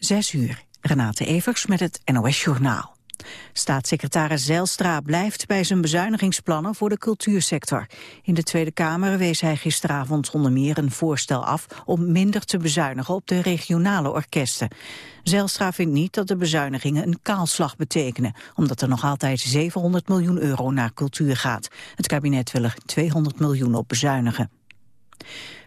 Zes uur. Renate Evers met het NOS Journaal. Staatssecretaris Zijlstra blijft bij zijn bezuinigingsplannen voor de cultuursector. In de Tweede Kamer wees hij gisteravond onder meer een voorstel af om minder te bezuinigen op de regionale orkesten. Zijlstra vindt niet dat de bezuinigingen een kaalslag betekenen, omdat er nog altijd 700 miljoen euro naar cultuur gaat. Het kabinet wil er 200 miljoen op bezuinigen.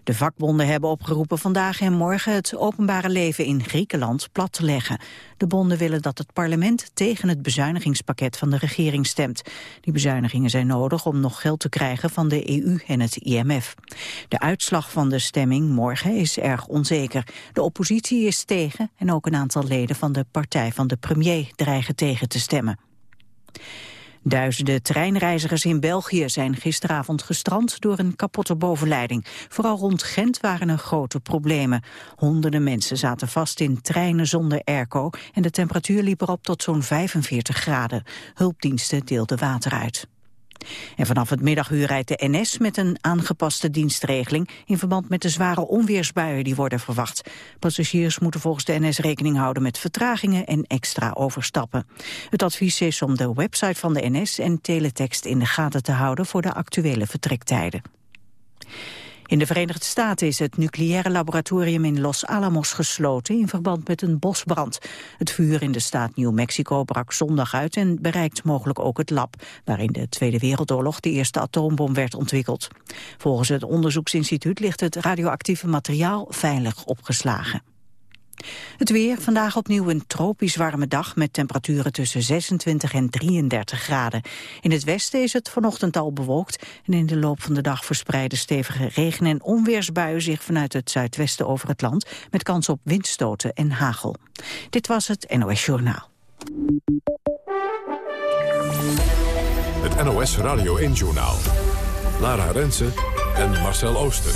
De vakbonden hebben opgeroepen vandaag en morgen het openbare leven in Griekenland plat te leggen. De bonden willen dat het parlement tegen het bezuinigingspakket van de regering stemt. Die bezuinigingen zijn nodig om nog geld te krijgen van de EU en het IMF. De uitslag van de stemming morgen is erg onzeker. De oppositie is tegen en ook een aantal leden van de partij van de premier dreigen tegen te stemmen. Duizenden treinreizigers in België zijn gisteravond gestrand door een kapotte bovenleiding. Vooral rond Gent waren er grote problemen. Honderden mensen zaten vast in treinen zonder airco en de temperatuur liep erop tot zo'n 45 graden. Hulpdiensten deelden water uit. En vanaf het middaguur rijdt de NS met een aangepaste dienstregeling in verband met de zware onweersbuien die worden verwacht. Passagiers moeten volgens de NS rekening houden met vertragingen en extra overstappen. Het advies is om de website van de NS en teletext in de gaten te houden voor de actuele vertrektijden. In de Verenigde Staten is het nucleaire laboratorium in Los Alamos gesloten in verband met een bosbrand. Het vuur in de staat New Mexico brak zondag uit en bereikt mogelijk ook het lab, waar in de Tweede Wereldoorlog de eerste atoombom werd ontwikkeld. Volgens het onderzoeksinstituut ligt het radioactieve materiaal veilig opgeslagen. Het weer, vandaag opnieuw een tropisch warme dag met temperaturen tussen 26 en 33 graden. In het westen is het vanochtend al bewolkt en in de loop van de dag verspreiden stevige regen- en onweersbuien zich vanuit het zuidwesten over het land met kans op windstoten en hagel. Dit was het NOS Journaal. Het NOS Radio 1 Journaal. Lara Rensen en Marcel Ooster.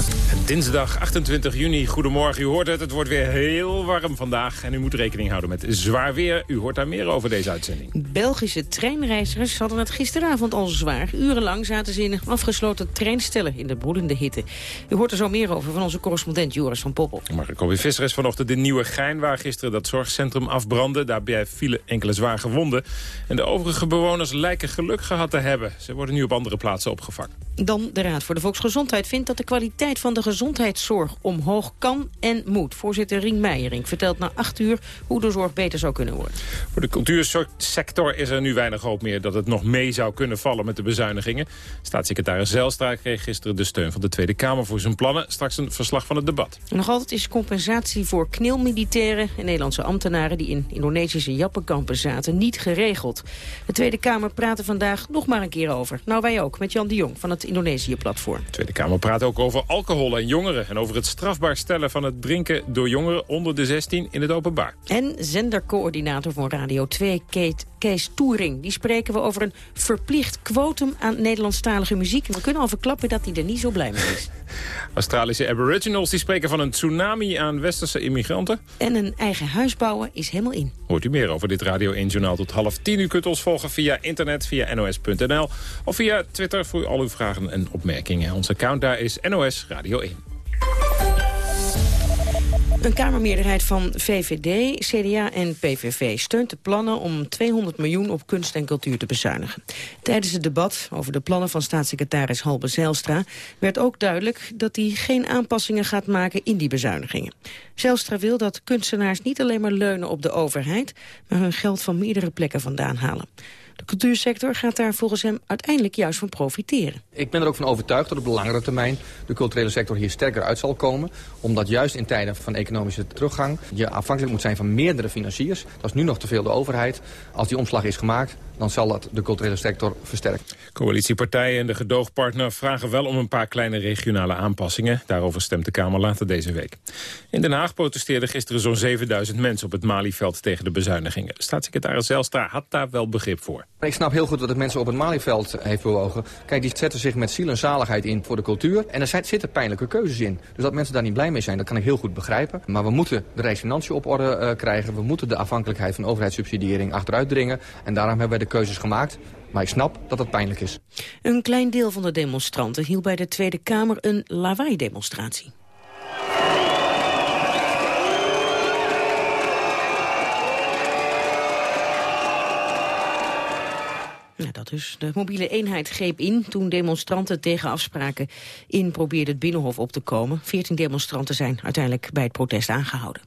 Dinsdag 28 juni, goedemorgen. U hoort het, het wordt weer heel warm vandaag. En u moet rekening houden met zwaar weer. U hoort daar meer over deze uitzending. Belgische treinreizigers hadden het gisteravond al zwaar. Urenlang zaten ze in afgesloten treinstellen in de broedende hitte. U hoort er zo meer over van onze correspondent Joris van Poppel. Marco Visser is vanochtend de Nieuwe Gein... waar gisteren dat zorgcentrum afbrandde. Daarbij vielen enkele zwaar gewonden. En de overige bewoners lijken geluk gehad te hebben. Ze worden nu op andere plaatsen opgevangen. Dan de Raad voor de Volksgezondheid vindt dat de kwaliteit van de gezondheidszorg omhoog kan en moet. Voorzitter Rien Meijering vertelt na acht uur hoe de zorg beter zou kunnen worden. Voor de cultuursector is er nu weinig hoop meer dat het nog mee zou kunnen vallen met de bezuinigingen. Staatssecretaris Zelstra kreeg gisteren de steun van de Tweede Kamer voor zijn plannen. Straks een verslag van het debat. nog altijd is compensatie voor kneelmilitairen en Nederlandse ambtenaren die in Indonesische jappenkampen zaten niet geregeld. De Tweede Kamer praat er vandaag nog maar een keer over. Nou wij ook, met Jan de Jong van het Indonesië-platform. Tweede Kamer praat ook over alcohol en jongeren... en over het strafbaar stellen van het drinken door jongeren onder de 16 in het openbaar. En zendercoördinator van Radio 2, Kate, Kees Toering. Die spreken we over een verplicht quotum aan Nederlandstalige muziek. we kunnen al verklappen dat hij er niet zo blij mee is. Australische aboriginals die spreken van een tsunami aan westerse immigranten. En een eigen huis bouwen is helemaal in. Hoort u meer over dit Radio 1 Journaal tot half tien. U kunt ons volgen via internet, via nos.nl of via Twitter voor al uw vragen en opmerkingen. Onze account daar is NOS Radio 1. Een Kamermeerderheid van VVD, CDA en PVV steunt de plannen om 200 miljoen op kunst en cultuur te bezuinigen. Tijdens het debat over de plannen van staatssecretaris Halbe Zijlstra werd ook duidelijk dat hij geen aanpassingen gaat maken in die bezuinigingen. Zijlstra wil dat kunstenaars niet alleen maar leunen op de overheid, maar hun geld van meerdere plekken vandaan halen. De cultuursector gaat daar volgens hem uiteindelijk juist van profiteren. Ik ben er ook van overtuigd dat op de langere termijn de culturele sector hier sterker uit zal komen. Omdat juist in tijden van economische teruggang je afhankelijk moet zijn van meerdere financiers. Dat is nu nog te veel de overheid. Als die omslag is gemaakt, dan zal dat de culturele sector versterken. Coalitiepartijen en de gedoogpartner vragen wel om een paar kleine regionale aanpassingen. Daarover stemt de Kamer later deze week. In Den Haag protesteerden gisteren zo'n 7000 mensen op het Malieveld tegen de bezuinigingen. Staatssecretaris Zelstra had daar wel begrip voor. Ik snap heel goed wat het mensen op het Malieveld heeft bewogen. Kijk, die zetten zich met ziel en zaligheid in voor de cultuur. En er zitten pijnlijke keuzes in. Dus dat mensen daar niet blij mee zijn, dat kan ik heel goed begrijpen. Maar we moeten de Rijksfinanciën op orde uh, krijgen. We moeten de afhankelijkheid van overheidssubsidiëring achteruit dringen. En daarom hebben wij de keuzes gemaakt. Maar ik snap dat het pijnlijk is. Een klein deel van de demonstranten hield bij de Tweede Kamer een lawaai-demonstratie. Ja, dat dus. De mobiele eenheid greep in toen demonstranten tegen afspraken in probeerden het Binnenhof op te komen. Veertien demonstranten zijn uiteindelijk bij het protest aangehouden.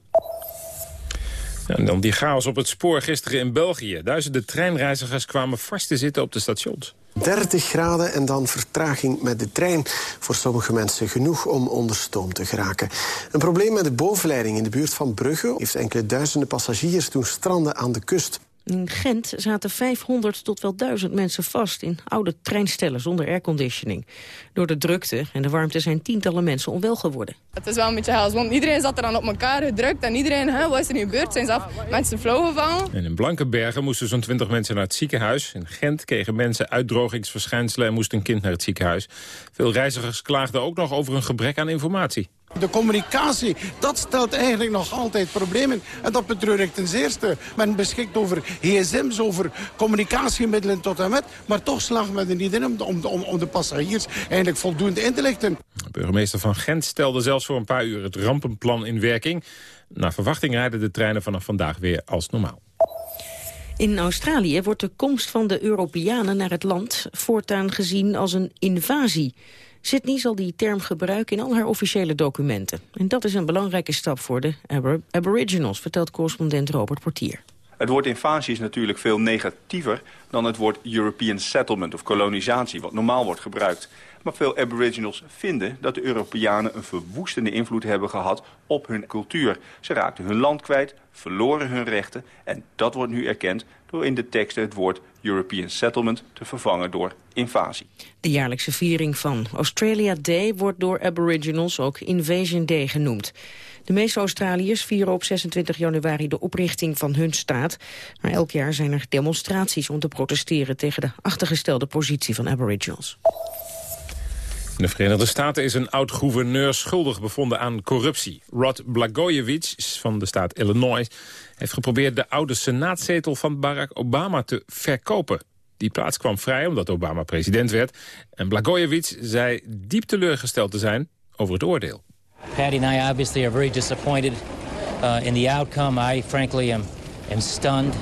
en dan die chaos op het spoor gisteren in België. Duizenden treinreizigers kwamen vast te zitten op de stations. 30 graden en dan vertraging met de trein. Voor sommige mensen genoeg om onder stoom te geraken. Een probleem met de bovenleiding in de buurt van Brugge... heeft enkele duizenden passagiers toen stranden aan de kust. In Gent zaten 500 tot wel 1000 mensen vast in oude treinstellen zonder airconditioning. Door de drukte en de warmte zijn tientallen mensen onwel geworden. Het is wel een beetje haast, want iedereen zat er dan op elkaar gedrukt en iedereen, hè, wat is er nu gebeurd? Zijn zelf mensen flauw gevallen? En in Blankenbergen moesten zo'n 20 mensen naar het ziekenhuis. In Gent kregen mensen uitdrogingsverschijnselen en moest een kind naar het ziekenhuis. Veel reizigers klaagden ook nog over een gebrek aan informatie. De communicatie, dat stelt eigenlijk nog altijd problemen. En dat betreur ik ten zeerste. Men beschikt over gsm's, over communicatiemiddelen tot en met. Maar toch slaagt men er niet in om, om, om, om de passagiers eigenlijk voldoende in te lichten. De burgemeester van Gent stelde zelfs voor een paar uur het rampenplan in werking. Naar verwachting rijden de treinen vanaf vandaag weer als normaal. In Australië wordt de komst van de Europeanen naar het land voortaan gezien als een invasie. Sydney zal die term gebruiken in al haar officiële documenten. En dat is een belangrijke stap voor de aboriginals, vertelt correspondent Robert Portier. Het woord invasie is natuurlijk veel negatiever dan het woord European settlement of kolonisatie, wat normaal wordt gebruikt. Maar veel aboriginals vinden dat de Europeanen een verwoestende invloed hebben gehad op hun cultuur. Ze raakten hun land kwijt, verloren hun rechten en dat wordt nu erkend door in de teksten het woord European Settlement te vervangen door invasie. De jaarlijkse viering van Australia Day wordt door aboriginals ook Invasion Day genoemd. De meeste Australiërs vieren op 26 januari de oprichting van hun staat. Maar elk jaar zijn er demonstraties om te protesteren tegen de achtergestelde positie van aboriginals. In de Verenigde Staten is een oud-gouverneur schuldig bevonden aan corruptie. Rod Blagojevich van de staat Illinois heeft geprobeerd de oude senaatzetel van Barack Obama te verkopen. Die plaats kwam vrij omdat Obama president werd. En Blagojevich zei diep teleurgesteld te zijn over het oordeel. Patty and I obviously are very disappointed uh, in the outcome. I frankly am, am stunned.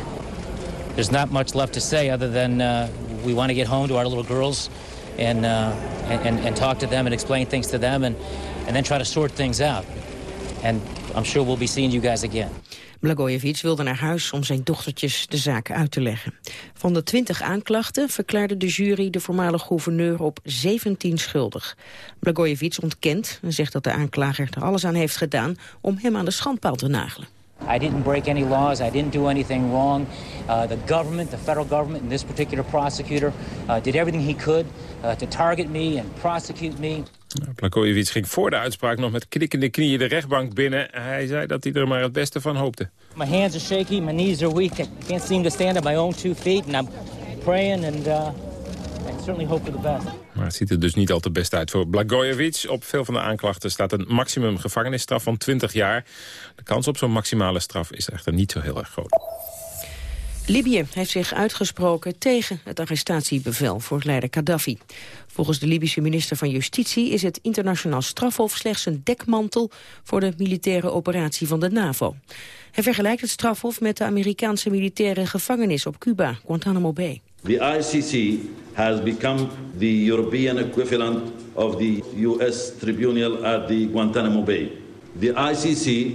There's not much left to say other than uh, we want to get home to our little girls and, uh, and, and talk to them and explain things to them and, and then try to sort things out. And I'm sure we'll be seeing you guys again. Blagojevich wilde naar huis om zijn dochtertjes de zaak uit te leggen. Van de 20 aanklachten verklaarde de jury de voormalige gouverneur op 17 schuldig. Blagojevich ontkent en zegt dat de aanklager er alles aan heeft gedaan om hem aan de schandpaal te nagelen. I didn't break any laws. I didn't do anything wrong. Uh, the government, the federal government, and this particular prosecutor uh, did everything he could uh, to target me and prosecute me. Plakojewicz ging voor de uitspraak nog met knikkende knieën de rechtbank binnen. Hij zei dat hij er maar het beste van hoopte. My hands are shaky, my knees are weak. I can't seem to stand on my own two feet. And I'm praying and uh, I certainly hope for the best. Maar het ziet er dus niet al te best uit voor Blagojevich. Op veel van de aanklachten staat een maximum gevangenisstraf van 20 jaar. De kans op zo'n maximale straf is echter niet zo heel erg groot. Libië heeft zich uitgesproken tegen het arrestatiebevel voor leider Gaddafi. Volgens de Libische minister van Justitie is het internationaal strafhof slechts een dekmantel voor de militaire operatie van de NAVO. Hij vergelijkt het strafhof met de Amerikaanse militaire gevangenis op Cuba, Guantanamo Bay. The ICC has become the European equivalent of the US tribunal at the Guantanamo Bay. The ICC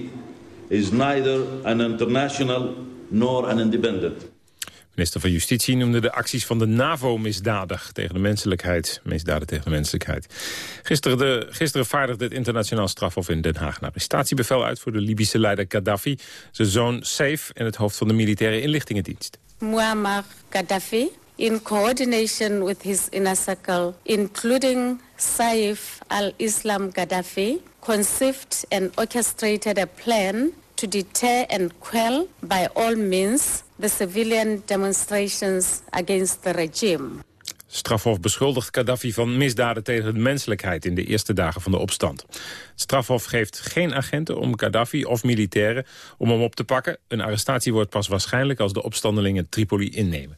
is neither an international nor an independent. Minister van Justitie noemde de acties van de NAVO misdadig tegen de menselijkheid. Misdaden tegen de menselijkheid. Gisteren, de, gisteren vaardigde het internationaal strafhof in Den Haag een arrestatiebevel uit voor de Libische leider Gaddafi, zijn zoon Saif en het hoofd van de militaire inlichtingendienst. Muammar Gaddafi, in coordination with his inner circle, including Saif al-Islam Gaddafi, conceived and orchestrated a plan to deter and quell by all means the civilian demonstrations against the regime. Strafhof beschuldigt Gaddafi van misdaden tegen de menselijkheid in de eerste dagen van de opstand. Het strafhof geeft geen agenten om Gaddafi of militairen om hem op te pakken. Een arrestatie wordt pas waarschijnlijk als de opstandelingen Tripoli innemen.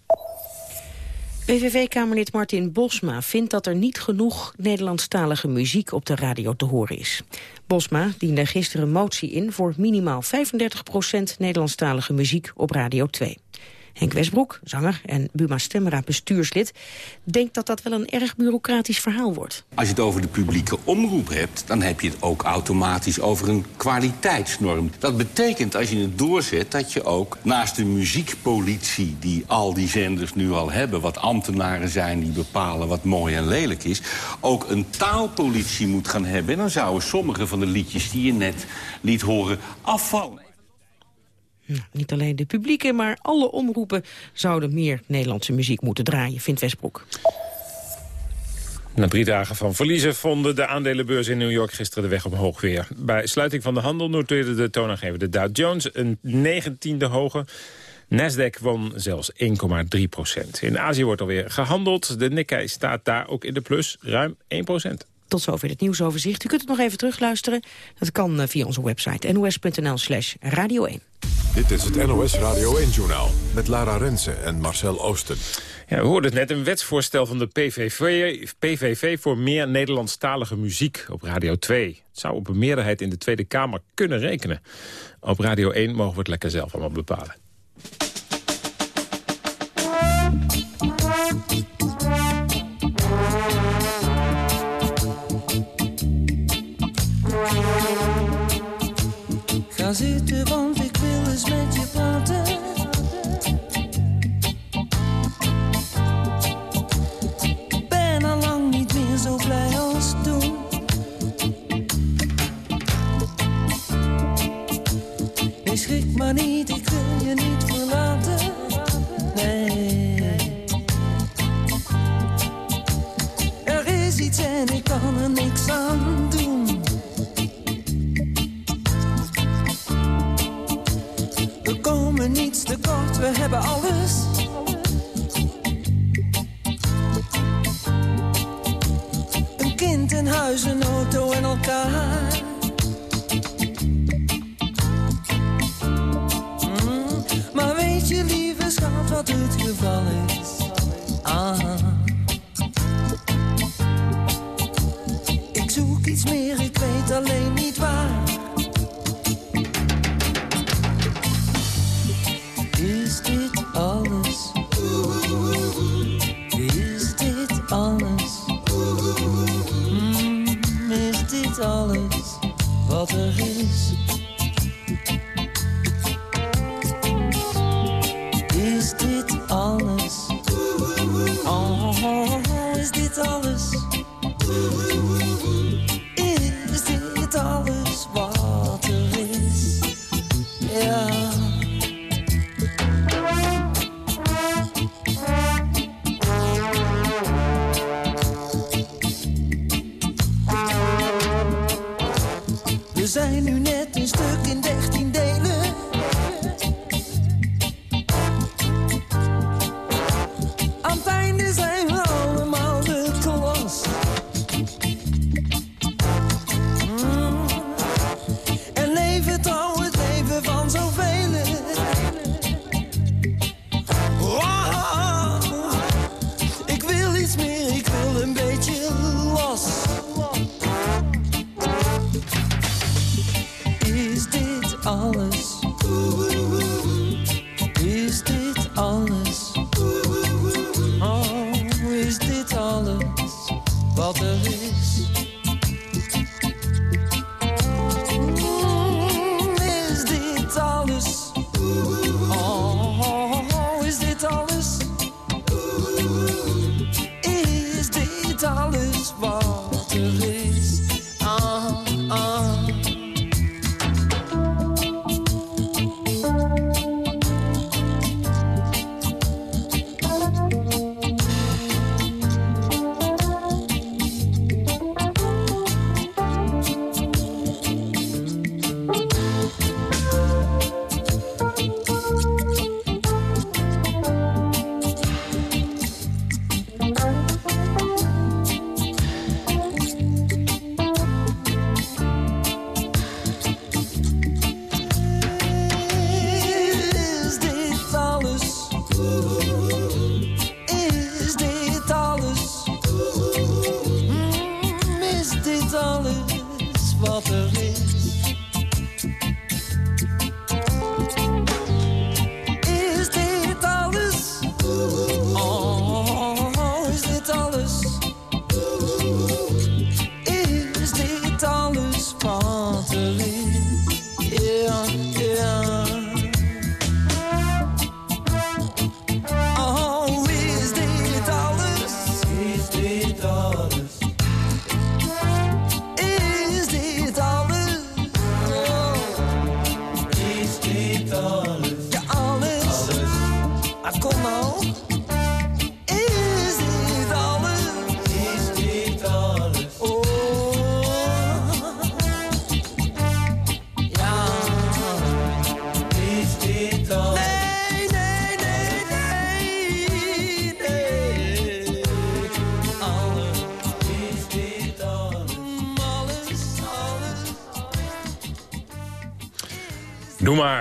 PVV-kamerlid Martin Bosma vindt dat er niet genoeg Nederlandstalige muziek op de radio te horen is. Bosma diende gisteren een motie in voor minimaal 35% Nederlandstalige muziek op Radio 2. Henk Westbroek, zanger en Buma Stemra bestuurslid... denkt dat dat wel een erg bureaucratisch verhaal wordt. Als je het over de publieke omroep hebt... dan heb je het ook automatisch over een kwaliteitsnorm. Dat betekent, als je het doorzet, dat je ook naast de muziekpolitie... die al die zenders nu al hebben, wat ambtenaren zijn... die bepalen wat mooi en lelijk is... ook een taalpolitie moet gaan hebben. En dan zouden sommige van de liedjes die je net liet horen afvallen. Niet alleen de publieke, maar alle omroepen zouden meer Nederlandse muziek moeten draaien, vindt Westbroek. Na drie dagen van verliezen vonden de aandelenbeurs in New York gisteren de weg omhoog weer. Bij sluiting van de handel noteerde de toonaangever Dow Jones een negentiende hoger. Nasdaq won zelfs 1,3 procent. In Azië wordt alweer gehandeld. De Nikkei staat daar ook in de plus, ruim 1 procent. Tot zover het nieuwsoverzicht. U kunt het nog even terugluisteren. Dat kan eh, via onze website nos.nl slash radio 1. Dit is het NOS Radio 1-journaal met Lara Rensen en Marcel Oosten. Ja, we hoorden het net, een wetsvoorstel van de PVV, PVV voor meer Nederlandstalige muziek op Radio 2. Het zou op een meerderheid in de Tweede Kamer kunnen rekenen. Op Radio 1 mogen we het lekker zelf allemaal bepalen.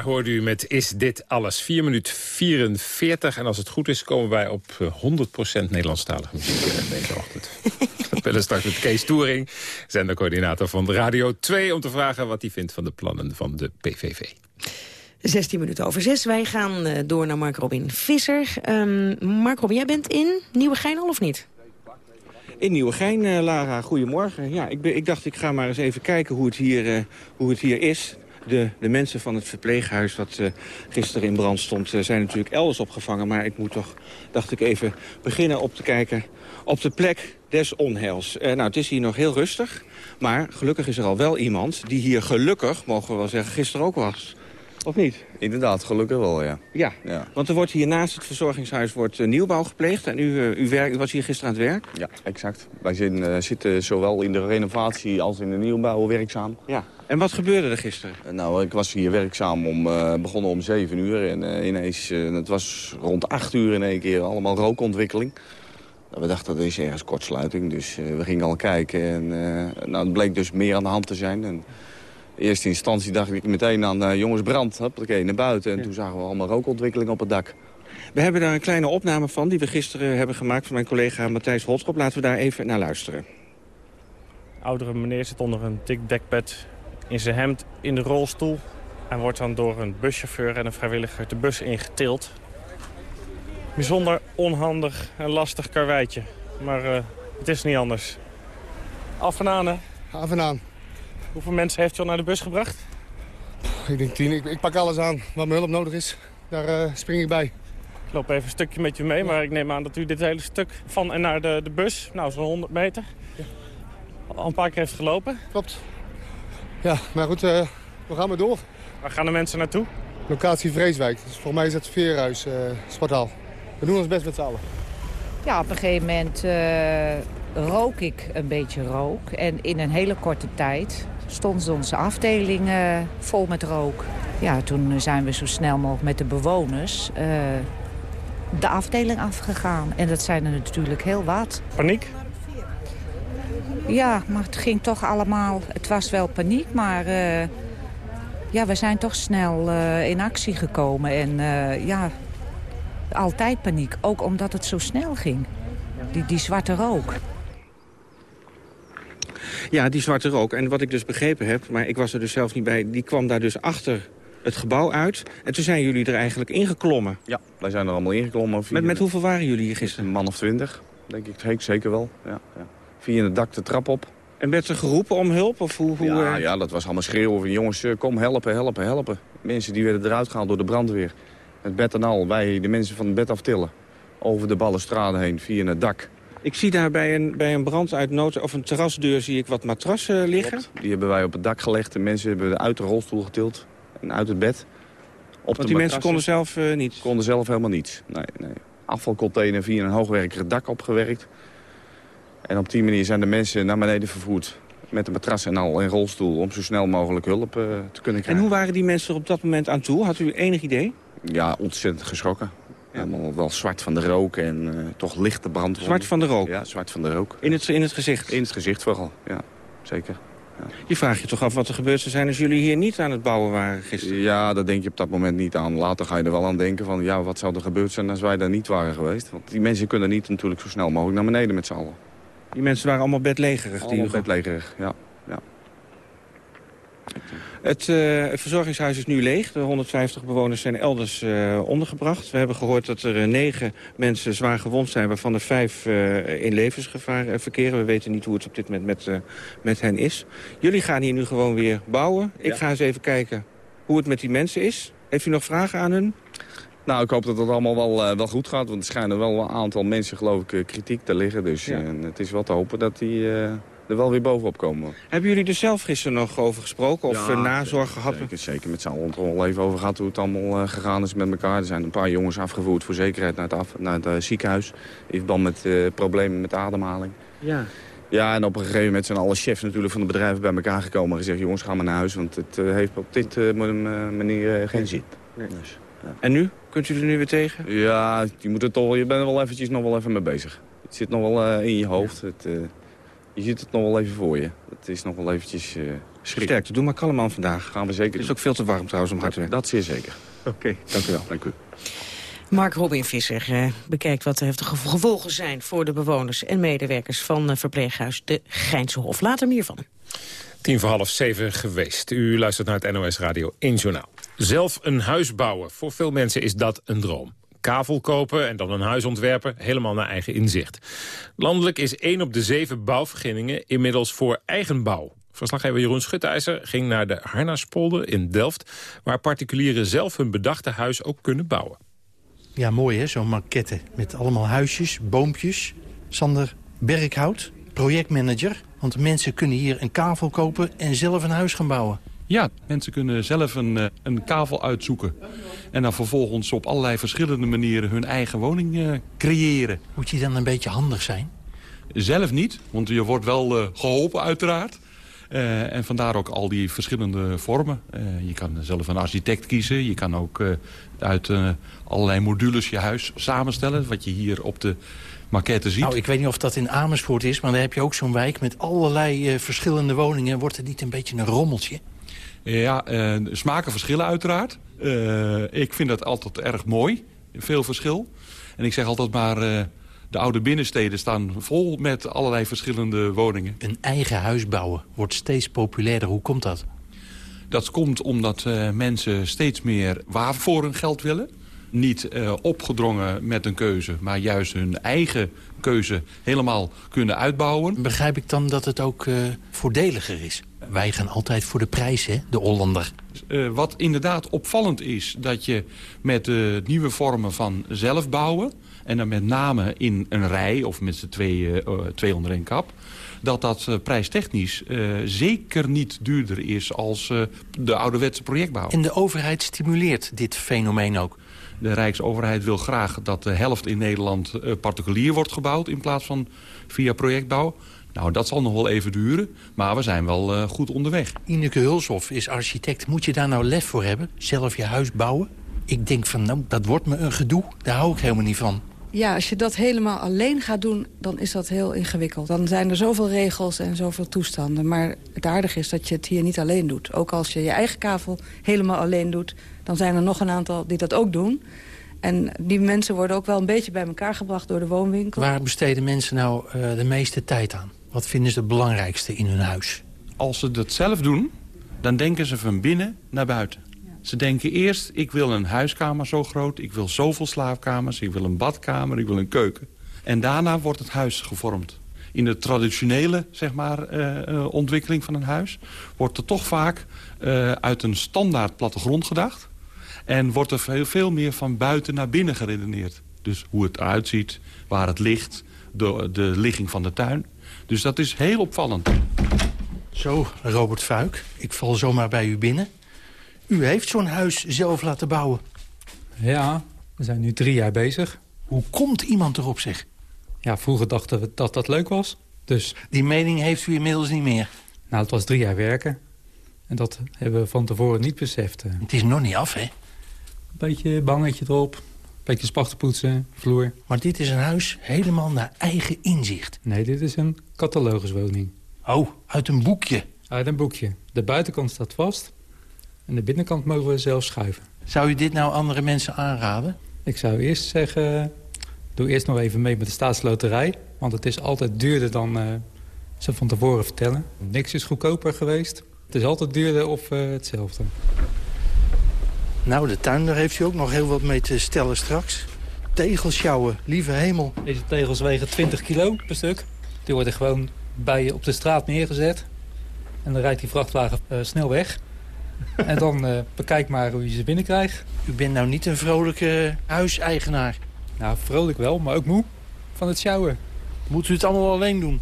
Hoorde u met Is Dit Alles? 4 minuut 44. En als het goed is, komen wij op eh, 100% Nederlandstalige muziek eh, deze ochtend. We bellen straks met Kees Toering, zendercoördinator van Radio 2... om te vragen wat hij vindt van de plannen van de PVV. 16 minuten over 6. Wij gaan eh, door naar Mark Robin Visser. Ehm Mark Robin, jij bent in Nieuwegein al of niet? In Nieuwegein, eh, Lara, goedemorgen. Ja, ik, ben, ik dacht, ik ga maar eens even kijken hoe het hier, eh, hoe het hier is. De, de mensen van het verpleeghuis dat eh, gisteren in brand stond... eh, zijn natuurlijk elders opgevangen. Maar ik moet toch, dacht ik, even beginnen op te kijken op de plek des onheils. Eh, nou, het is hier nog heel rustig. Maar gelukkig is er al wel iemand die hier gelukkig, mogen we wel zeggen, gisteren ook was. Of niet? Inderdaad, gelukkig wel, ja. Ja, Ja, want er wordt hier naast het verzorgingshuis wordt, eh, nieuwbouw gepleegd. En u, eh, u, werk, u was hier gisteren aan het werk? ja exact. Wij zijn, eh, zitten zowel in de renovatie als in de nieuwbouw werkzaam. Ja. En wat gebeurde er gisteren? Nou, ik was hier werkzaam om, begonnen om 7 uur. En ineens, het was rond 8 uur in één keer allemaal rookontwikkeling. Nou, we dachten, dat is ergens kortsluiting. Dus we gingen al kijken. En nou, het bleek dus meer aan de hand te zijn. En in eerste instantie dacht ik meteen aan eh, jongens brand. Huppakee, naar buiten. En toen zagen we allemaal rookontwikkeling op het dak. We hebben daar een kleine opname van die we gisteren hebben gemaakt... van mijn collega Matthijs Holtrop. Laten we daar even naar luisteren. oudere meneer zit onder een dik dekbed in zijn hemd in de rolstoel. En wordt dan door een buschauffeur en een vrijwilliger de bus ingetild. Bijzonder onhandig en lastig karweitje. Maar eh, het is niet anders. Af en aan, hè? Af en aan. Hoeveel mensen heeft u al naar de bus gebracht? Ik denk tien. Ik, ik pak alles aan wat mijn hulp nodig is. Daar eh, spring ik bij. Ik loop even een stukje met u mee, maar ik neem aan dat u dit hele stuk van en naar de, de bus, nou zo'n 100 meter, al een paar keer heeft gelopen. Klopt. Ja, maar goed, eh, we gaan maar door. Waar gaan de mensen naartoe? Locatie Vreeswijk. Dus volgens mij is het Veerhuis, eh Sportaal. We doen ons best met z'n allen. Ja, op een gegeven moment eh, rook ik een beetje rook. En in een hele korte tijd stond onze afdeling vol met rook. Ja, toen zijn we zo snel mogelijk met de bewoners eh, de afdeling afgegaan. En dat zijn er natuurlijk heel wat. Paniek? Ja, maar het ging toch allemaal... Het was wel paniek, maar eh, ja, we zijn toch snel eh, in actie gekomen. En ja, altijd paniek. Ook omdat het zo snel ging. Die, die zwarte rook. Ja, die zwarte rook. En wat ik dus begrepen heb, maar ik was er dus zelf niet bij... die kwam daar dus achter het gebouw uit. En toen zijn jullie er eigenlijk ingeklommen. Ja, wij zijn er allemaal ingeklommen. Met, met hoeveel waren jullie hier gisteren? Een man of twintig, denk ik. Zeker- Zeker wel. Ja, ja. Via het dak de trap op. En werd er geroepen om hulp? Of hoe, hoe, Ja, eh, ja, dat was allemaal schreeuwen van jongens, eh, kom helpen, helpen, helpen. Mensen die werden eruit gehaald door de brandweer. Het bed en al, wij de mensen van het bed aftillen. Over de balustrade heen, via het dak. Ik zie daar bij een, bij een brand uit nood... of een terrasdeur zie ik wat matrassen liggen. Die hebben wij op het dak gelegd. De mensen hebben uit de rolstoel getild en uit het bed. Op Want die mensen konden zelf uh, niets? Konden zelf helemaal niets, nee, nee. Afvalcontainer via een hoogwerkerig dak opgewerkt. En op die manier zijn de mensen naar beneden vervoerd. Met de matras en al in rolstoel om zo snel mogelijk hulp eh, te kunnen En krijgen. hoe waren die mensen er op dat moment aan toe? Had u enig idee? Ja, ontzettend geschrokken. Helemaal wel zwart van de rook en eh, toch lichte brand. Zwart van de rook? Ja, zwart van de rook. In het, in het gezicht? In het gezicht vooral, ja. Zeker. Je vraagt je toch af wat er gebeurd zou zijn als jullie hier niet aan het bouwen waren gisteren? Ja, daar denk je op dat moment niet aan. Later ga je er wel aan denken van, ja, wat zou er gebeurd zijn als wij daar niet waren geweest. Want die mensen kunnen niet natuurlijk zo snel mogelijk naar beneden met z'n allen. Die mensen waren allemaal bedlegerig? Allemaal die bedlegerig, ja. ja. Het, eh, het verzorgingshuis is nu leeg. De 150 bewoners zijn elders eh, ondergebracht. We hebben gehoord dat er eh, negen mensen zwaar gewond zijn... waarvan er vijf in levensgevaar verkeren. We weten niet hoe het op dit moment met, met hen is. Jullie gaan hier nu gewoon weer bouwen. Ik ga eens even kijken hoe het met die mensen is. Heeft u nog vragen aan hun? Nou, ik hoop dat het allemaal wel, wel goed gaat. Want er schijnen wel een aantal mensen, geloof ik, kritiek te liggen. Dus Ja. het is wel te hopen dat die, er wel weer bovenop komen. Hebben jullie er zelf gisteren nog over gesproken of Ja, eh, nazorg gehad? Zeker, zeker met z'n allen al even over gehad hoe het allemaal eh, gegaan is met elkaar. Er zijn een paar jongens afgevoerd voor zekerheid naar het, af, naar het eh, ziekenhuis. In verband met problemen met de ademhaling. Ja. Ja, en op een gegeven moment zijn alle chefs natuurlijk van de bedrijven bij elkaar gekomen en gezegd... jongens, ga maar naar huis, want het heeft op dit manier geen zin. Dus, ja. En nu? Kunt u er nu weer tegen? Ja, je, moet toch, je bent er wel eventjes nog wel even mee bezig. Het zit nog wel in je hoofd. Het, je ziet het nog wel even voor je. Het is nog wel eventjes uh, schrik. Sterkte, doe maar kalm aan vandaag. Gaan we zeker Het is ook veel te warm trouwens om hard te werken. Dat zeer zeker. Oké, dank u wel. Dank u. Mark Robin Visser eh, bekijkt wat de heftige gevolgen zijn... voor de bewoners en medewerkers van eh, verpleeghuis De Gijnse Hof. Later meer van hem. Tien voor half zeven geweest. U luistert naar het NOS Radio 1 Journaal. Zelf een huis bouwen. Voor veel mensen is dat een droom. Kavel kopen en dan een huis ontwerpen, helemaal naar eigen inzicht. Landelijk is één op de zeven bouwvergunningen inmiddels voor eigen bouw. Verslaggever Jeroen Schutijzer ging naar de Harnaspolder in Delft... waar particulieren zelf hun bedachte huis ook kunnen bouwen. Ja, mooi hè, zo'n maquette. Met allemaal huisjes, boompjes. Sander Berghout, projectmanager. Want mensen kunnen hier een kavel kopen en zelf een huis gaan bouwen. Ja, mensen kunnen zelf een, eh, een kavel uitzoeken. En dan vervolgens op allerlei verschillende manieren hun eigen woning uh, creëren. Moet je dan een beetje handig zijn? Zelf niet, want je wordt wel uh, geholpen uiteraard. Uh, en vandaar ook al die verschillende vormen. Je kan zelf een architect kiezen. Je kan ook uit allerlei modules je huis samenstellen. Wat je hier op de maquette ziet. Nou, ik weet niet of dat in Amersfoort is. Maar dan heb je ook zo'n wijk met allerlei verschillende woningen. Wordt het niet een beetje een rommeltje? Ja, smaken verschillen uiteraard. ik vind dat altijd erg mooi. Veel verschil. En ik zeg altijd maar... De oude binnensteden staan vol met allerlei verschillende woningen. Een eigen huis bouwen wordt steeds populairder. Hoe komt dat? Dat komt omdat uh, mensen steeds meer waar voor hun geld willen. Niet uh, opgedrongen met een keuze, maar juist hun eigen keuze helemaal kunnen uitbouwen. Begrijp ik dan dat het ook uh, voordeliger is? Wij gaan altijd voor de prijs, hè, de Hollander. wat inderdaad opvallend is, dat je met nieuwe vormen van zelfbouwen... en dan met name in een rij of met z'n twee, uh, twee onder één kap... dat dat uh, prijstechnisch uh, zeker niet duurder is als de ouderwetse projectbouw. En de overheid stimuleert dit fenomeen ook? De Rijksoverheid wil graag dat de helft in Nederland particulier wordt gebouwd... in plaats van via projectbouw. Nou, dat zal nog wel even duren, maar we zijn wel uh, goed onderweg. Ineke Hulshoff is architect. Moet je daar nou lef voor hebben? Zelf je huis bouwen? Ik denk van, nou, dat wordt me een gedoe. Daar hou ik helemaal niet van. Ja, als je dat helemaal alleen gaat doen, dan is dat heel ingewikkeld. Dan zijn er zoveel regels en zoveel toestanden. Maar het aardige is dat je het hier niet alleen doet. Ook als je je eigen kavel helemaal alleen doet... dan zijn er nog een aantal die dat ook doen. En die mensen worden ook wel een beetje bij elkaar gebracht door de woonwinkel. Waar besteden mensen nou uh, de meeste tijd aan? Wat vinden ze het belangrijkste in hun huis? Als ze dat zelf doen, dan denken ze van binnen naar buiten. Ja. Ze denken eerst, ik wil een huiskamer zo groot, ik wil zoveel slaapkamers, ik wil een badkamer, ik wil een keuken. En daarna wordt het huis gevormd. In de traditionele zeg maar, uh, uh, ontwikkeling van een huis wordt er toch vaak uh, uit een standaard plattegrond gedacht. En wordt er veel, veel meer van buiten naar binnen geredeneerd. Dus hoe het eruit ziet, waar het ligt, de, de ligging van de tuin. Dus dat is heel opvallend. Zo, Robert Fuik, ik val zomaar bij u binnen. U heeft zo'n huis zelf laten bouwen. Ja, we zijn nu drie jaar bezig. Hoe komt iemand erop, zeg? Ja, vroeger dachten we dat dat leuk was. Dus... Die mening heeft u inmiddels niet meer? Nou, het was drie jaar werken. En dat hebben we van tevoren niet beseft. Het is nog niet af, hè? Beetje bangetje erop, beetje spachtenpoetsen, vloer. Maar dit is een huis helemaal naar eigen inzicht. Nee, dit is een cataloguswoning. Oh, uit een boekje? Uit een boekje. De buitenkant staat vast en de binnenkant mogen we zelf schuiven. Zou u dit nou andere mensen aanraden? Ik zou eerst zeggen, doe eerst nog even mee met de staatsloterij. Want het is altijd duurder dan uh, ze van tevoren vertellen. Niks is goedkoper geweest. Het is altijd duurder of uh, hetzelfde. Nou, de tuin, daar heeft u ook nog heel wat mee te stellen straks. Tegels sjouwen, lieve hemel. Deze tegels wegen 20 kilo per stuk. Die worden gewoon bij je op de straat neergezet. En dan rijdt die vrachtwagen uh, snel weg. en dan uh, bekijk maar hoe je ze binnenkrijgt. U bent nou niet een vrolijke huiseigenaar. Nou, vrolijk wel, maar ook moe van het sjouwen. Moet u het allemaal alleen doen?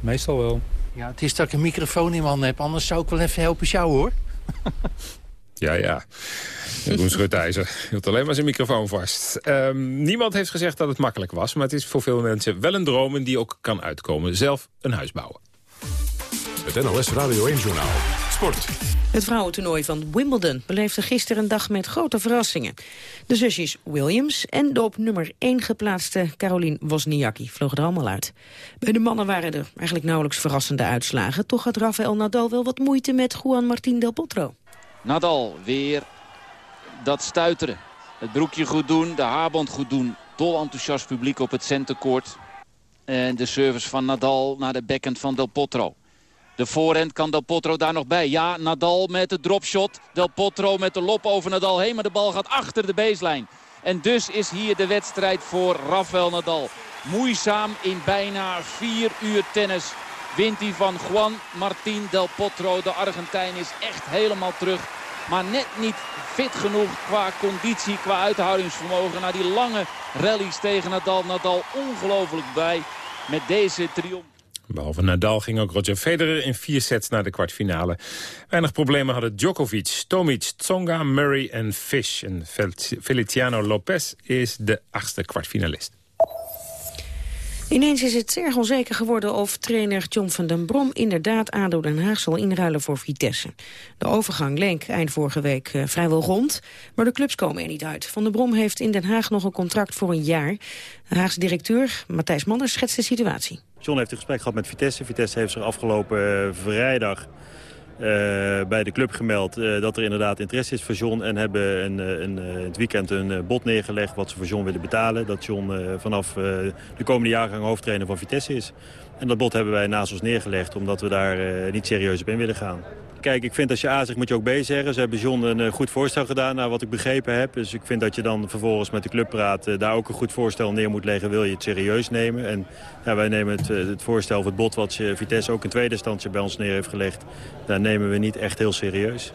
Meestal wel. Ja, het is dat ik een microfoon in mijn handen heb. Anders zou ik wel even helpen sjouwen, hoor. Ja, ja. Jeroen Schutijzer hield alleen maar zijn microfoon vast. Ehm, niemand heeft gezegd dat het makkelijk was... maar het is voor veel mensen wel een droom en die ook kan uitkomen. Zelf een huis bouwen. Het NOS Radio 1-journaal. Sport. Het vrouwentoernooi van Wimbledon beleefde gisteren een dag met grote verrassingen. De zusjes Williams en de op nummer 1 geplaatste Caroline Wozniacki vlogen er allemaal uit. Bij de mannen waren er eigenlijk nauwelijks verrassende uitslagen. Toch had Rafael Nadal wel wat moeite met Juan Martín del Potro. Nadal weer dat stuiteren. Het broekje goed doen, de haarband goed doen. Dol enthousiast publiek op het centercourt. En de service van Nadal naar de backhand van Del Potro. De voorhand kan Del Potro daar nog bij. Ja, Nadal met de dropshot. Del Potro met de lop over Nadal heen. Maar de bal gaat achter de baseline. En dus is hier de wedstrijd voor Rafael Nadal. Moeizaam in bijna vier uur tennis wint hij van Juan Martín Del Potro. De Argentijn is echt helemaal terug. Maar net niet fit genoeg qua conditie, qua uithoudingsvermogen. Na die lange rallies tegen Nadal. Nadal ongelooflijk blij met deze triomf. Behalve Nadal ging ook Roger Federer in vier sets naar de kwartfinale. Weinig problemen hadden Djokovic, Tomic, Tsonga, Murray en Fish. En Feliciano Lopez is de achtste kwartfinalist. Ineens is het erg onzeker geworden of trainer John van den Brom inderdaad ADO Den Haag zal inruilen voor Vitesse. De overgang leek eind vorige week uh, vrijwel rond, maar de clubs komen er niet uit. Van den Brom heeft in Den Haag nog een contract voor een jaar. De Haagse directeur Matthijs Manners schetst de situatie. John heeft een gesprek gehad met Vitesse. Vitesse heeft zich afgelopen uh, vrijdag bij de club gemeld uh, dat er inderdaad interesse is voor John. En hebben een, een, het weekend een bod neergelegd wat ze voor John willen betalen. Dat John vanaf de komende jaargang hoofdtrainer van Vitesse is. En dat bod hebben wij naast ons neergelegd omdat we daar niet serieus op in willen gaan. Kijk, ik vind als je A zegt moet je ook B zeggen. Ze hebben John een goed voorstel gedaan, naar wat ik begrepen heb. Dus ik vind dat je dan vervolgens met de club praat... daar ook een goed voorstel neer moet leggen, wil je het serieus nemen. En ja, wij nemen het, het voorstel of het bod wat Vitesse ook in tweede instantie bij ons neer heeft gelegd... daar nemen we niet echt heel serieus.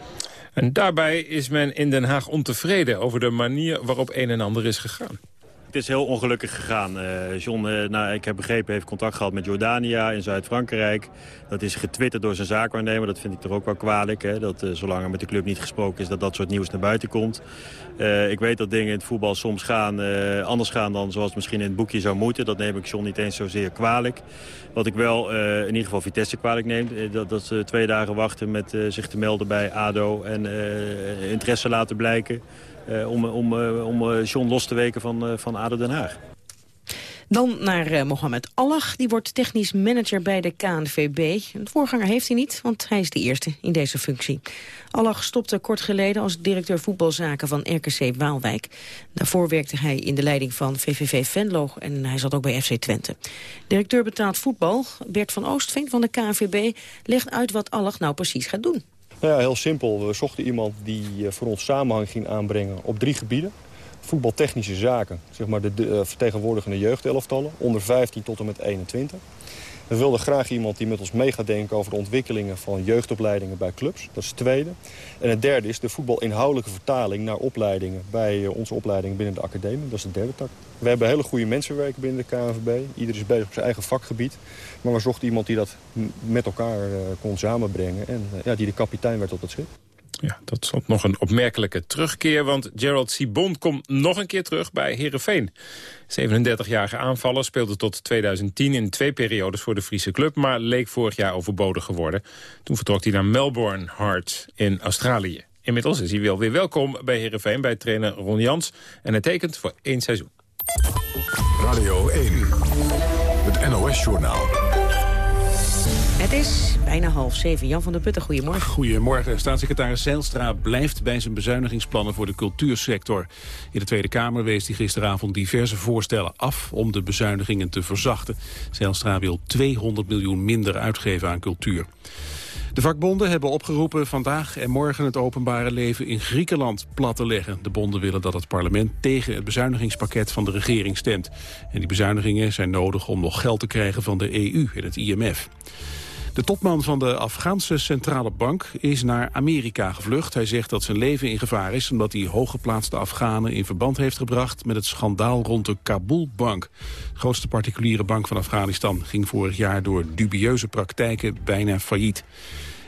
En daarbij is men in Den Haag ontevreden over de manier waarop een en ander is gegaan. Het is heel ongelukkig gegaan. Uh, John, uh, nou, ik heb begrepen, heeft contact gehad met Jordania in Zuid-Frankrijk. Dat is getwitterd door zijn zaakwaarnemer. Dat vind ik toch ook wel kwalijk. Hè? Dat uh, zolang er met de club niet gesproken is, dat dat soort nieuws naar buiten komt. ik weet dat dingen in het voetbal soms gaan, anders gaan dan zoals misschien in het boekje zou moeten. Dat neem ik John niet eens zozeer kwalijk. Wat ik wel in ieder geval Vitesse kwalijk neem, dat, dat ze twee dagen wachten met zich te melden bij ADO en interesse laten blijken. Uh, om, om, uh, om John los te weken van, van ADO Den Haag. Dan naar Mohamed Allah. Die wordt technisch manager bij de KNVB. Een voorganger heeft hij niet, want hij is de eerste in deze functie. Allah stopte kort geleden als directeur voetbalzaken van RKC Waalwijk. Daarvoor werkte hij in de leiding van VVV Venlo en hij zat ook bij FC Twente. Directeur betaald voetbal, Bert van Oostveen van de KNVB... legt uit wat Allah nou precies gaat doen. Nou ja, heel simpel. We zochten iemand die voor ons samenhang ging aanbrengen op drie gebieden. Voetbaltechnische zaken, zeg maar de, de uh, vertegenwoordigende jeugdelftallen, onder 15 tot en met 21. We wilden graag iemand die met ons mee gaat denken over de ontwikkelingen van jeugdopleidingen bij clubs. Dat is het tweede. En het derde is de voetbalinhoudelijke vertaling naar opleidingen bij uh, onze opleidingen binnen de academie. Dat is de derde tak. We hebben hele goede mensen werken binnen de KNVB. Ieder is bezig op zijn eigen vakgebied. Maar we zochten iemand die dat met elkaar uh, kon samenbrengen en ja, die de kapitein werd op het schip. Ja, dat stond nog een opmerkelijke terugkeer, want Gerald Sibon komt nog een keer terug bij Heerenveen. 37-jarige aanvaller speelde tot 2010 in twee periodes voor de Friese club, maar leek vorig jaar overbodig geworden. Toen vertrok hij naar Melbourne Heart in Australië. Inmiddels is hij wel weer welkom bij Heerenveen bij trainer Ron Jans en hij tekent voor één seizoen. Radio 1, het NOS-journaal. Het is bijna half zeven. Jan van der Putten, goedemorgen. Goedemorgen. Staatssecretaris Zijlstra blijft bij zijn bezuinigingsplannen voor de cultuursector. In de Tweede Kamer wees hij gisteravond diverse voorstellen af om de bezuinigingen te verzachten. Zijlstra wil 200 miljoen minder uitgeven aan cultuur. De vakbonden hebben opgeroepen vandaag en morgen het openbare leven in Griekenland plat te leggen. De bonden willen dat het parlement tegen het bezuinigingspakket van de regering stemt. En die bezuinigingen zijn nodig om nog geld te krijgen van de EU en het IMF. De topman van de Afghaanse Centrale Bank is naar Amerika gevlucht. Hij zegt dat zijn leven in gevaar is... omdat hij hooggeplaatste Afghanen in verband heeft gebracht... met het schandaal rond de Kabul-bank. De grootste particuliere bank van Afghanistan ging vorig jaar... door dubieuze praktijken bijna failliet.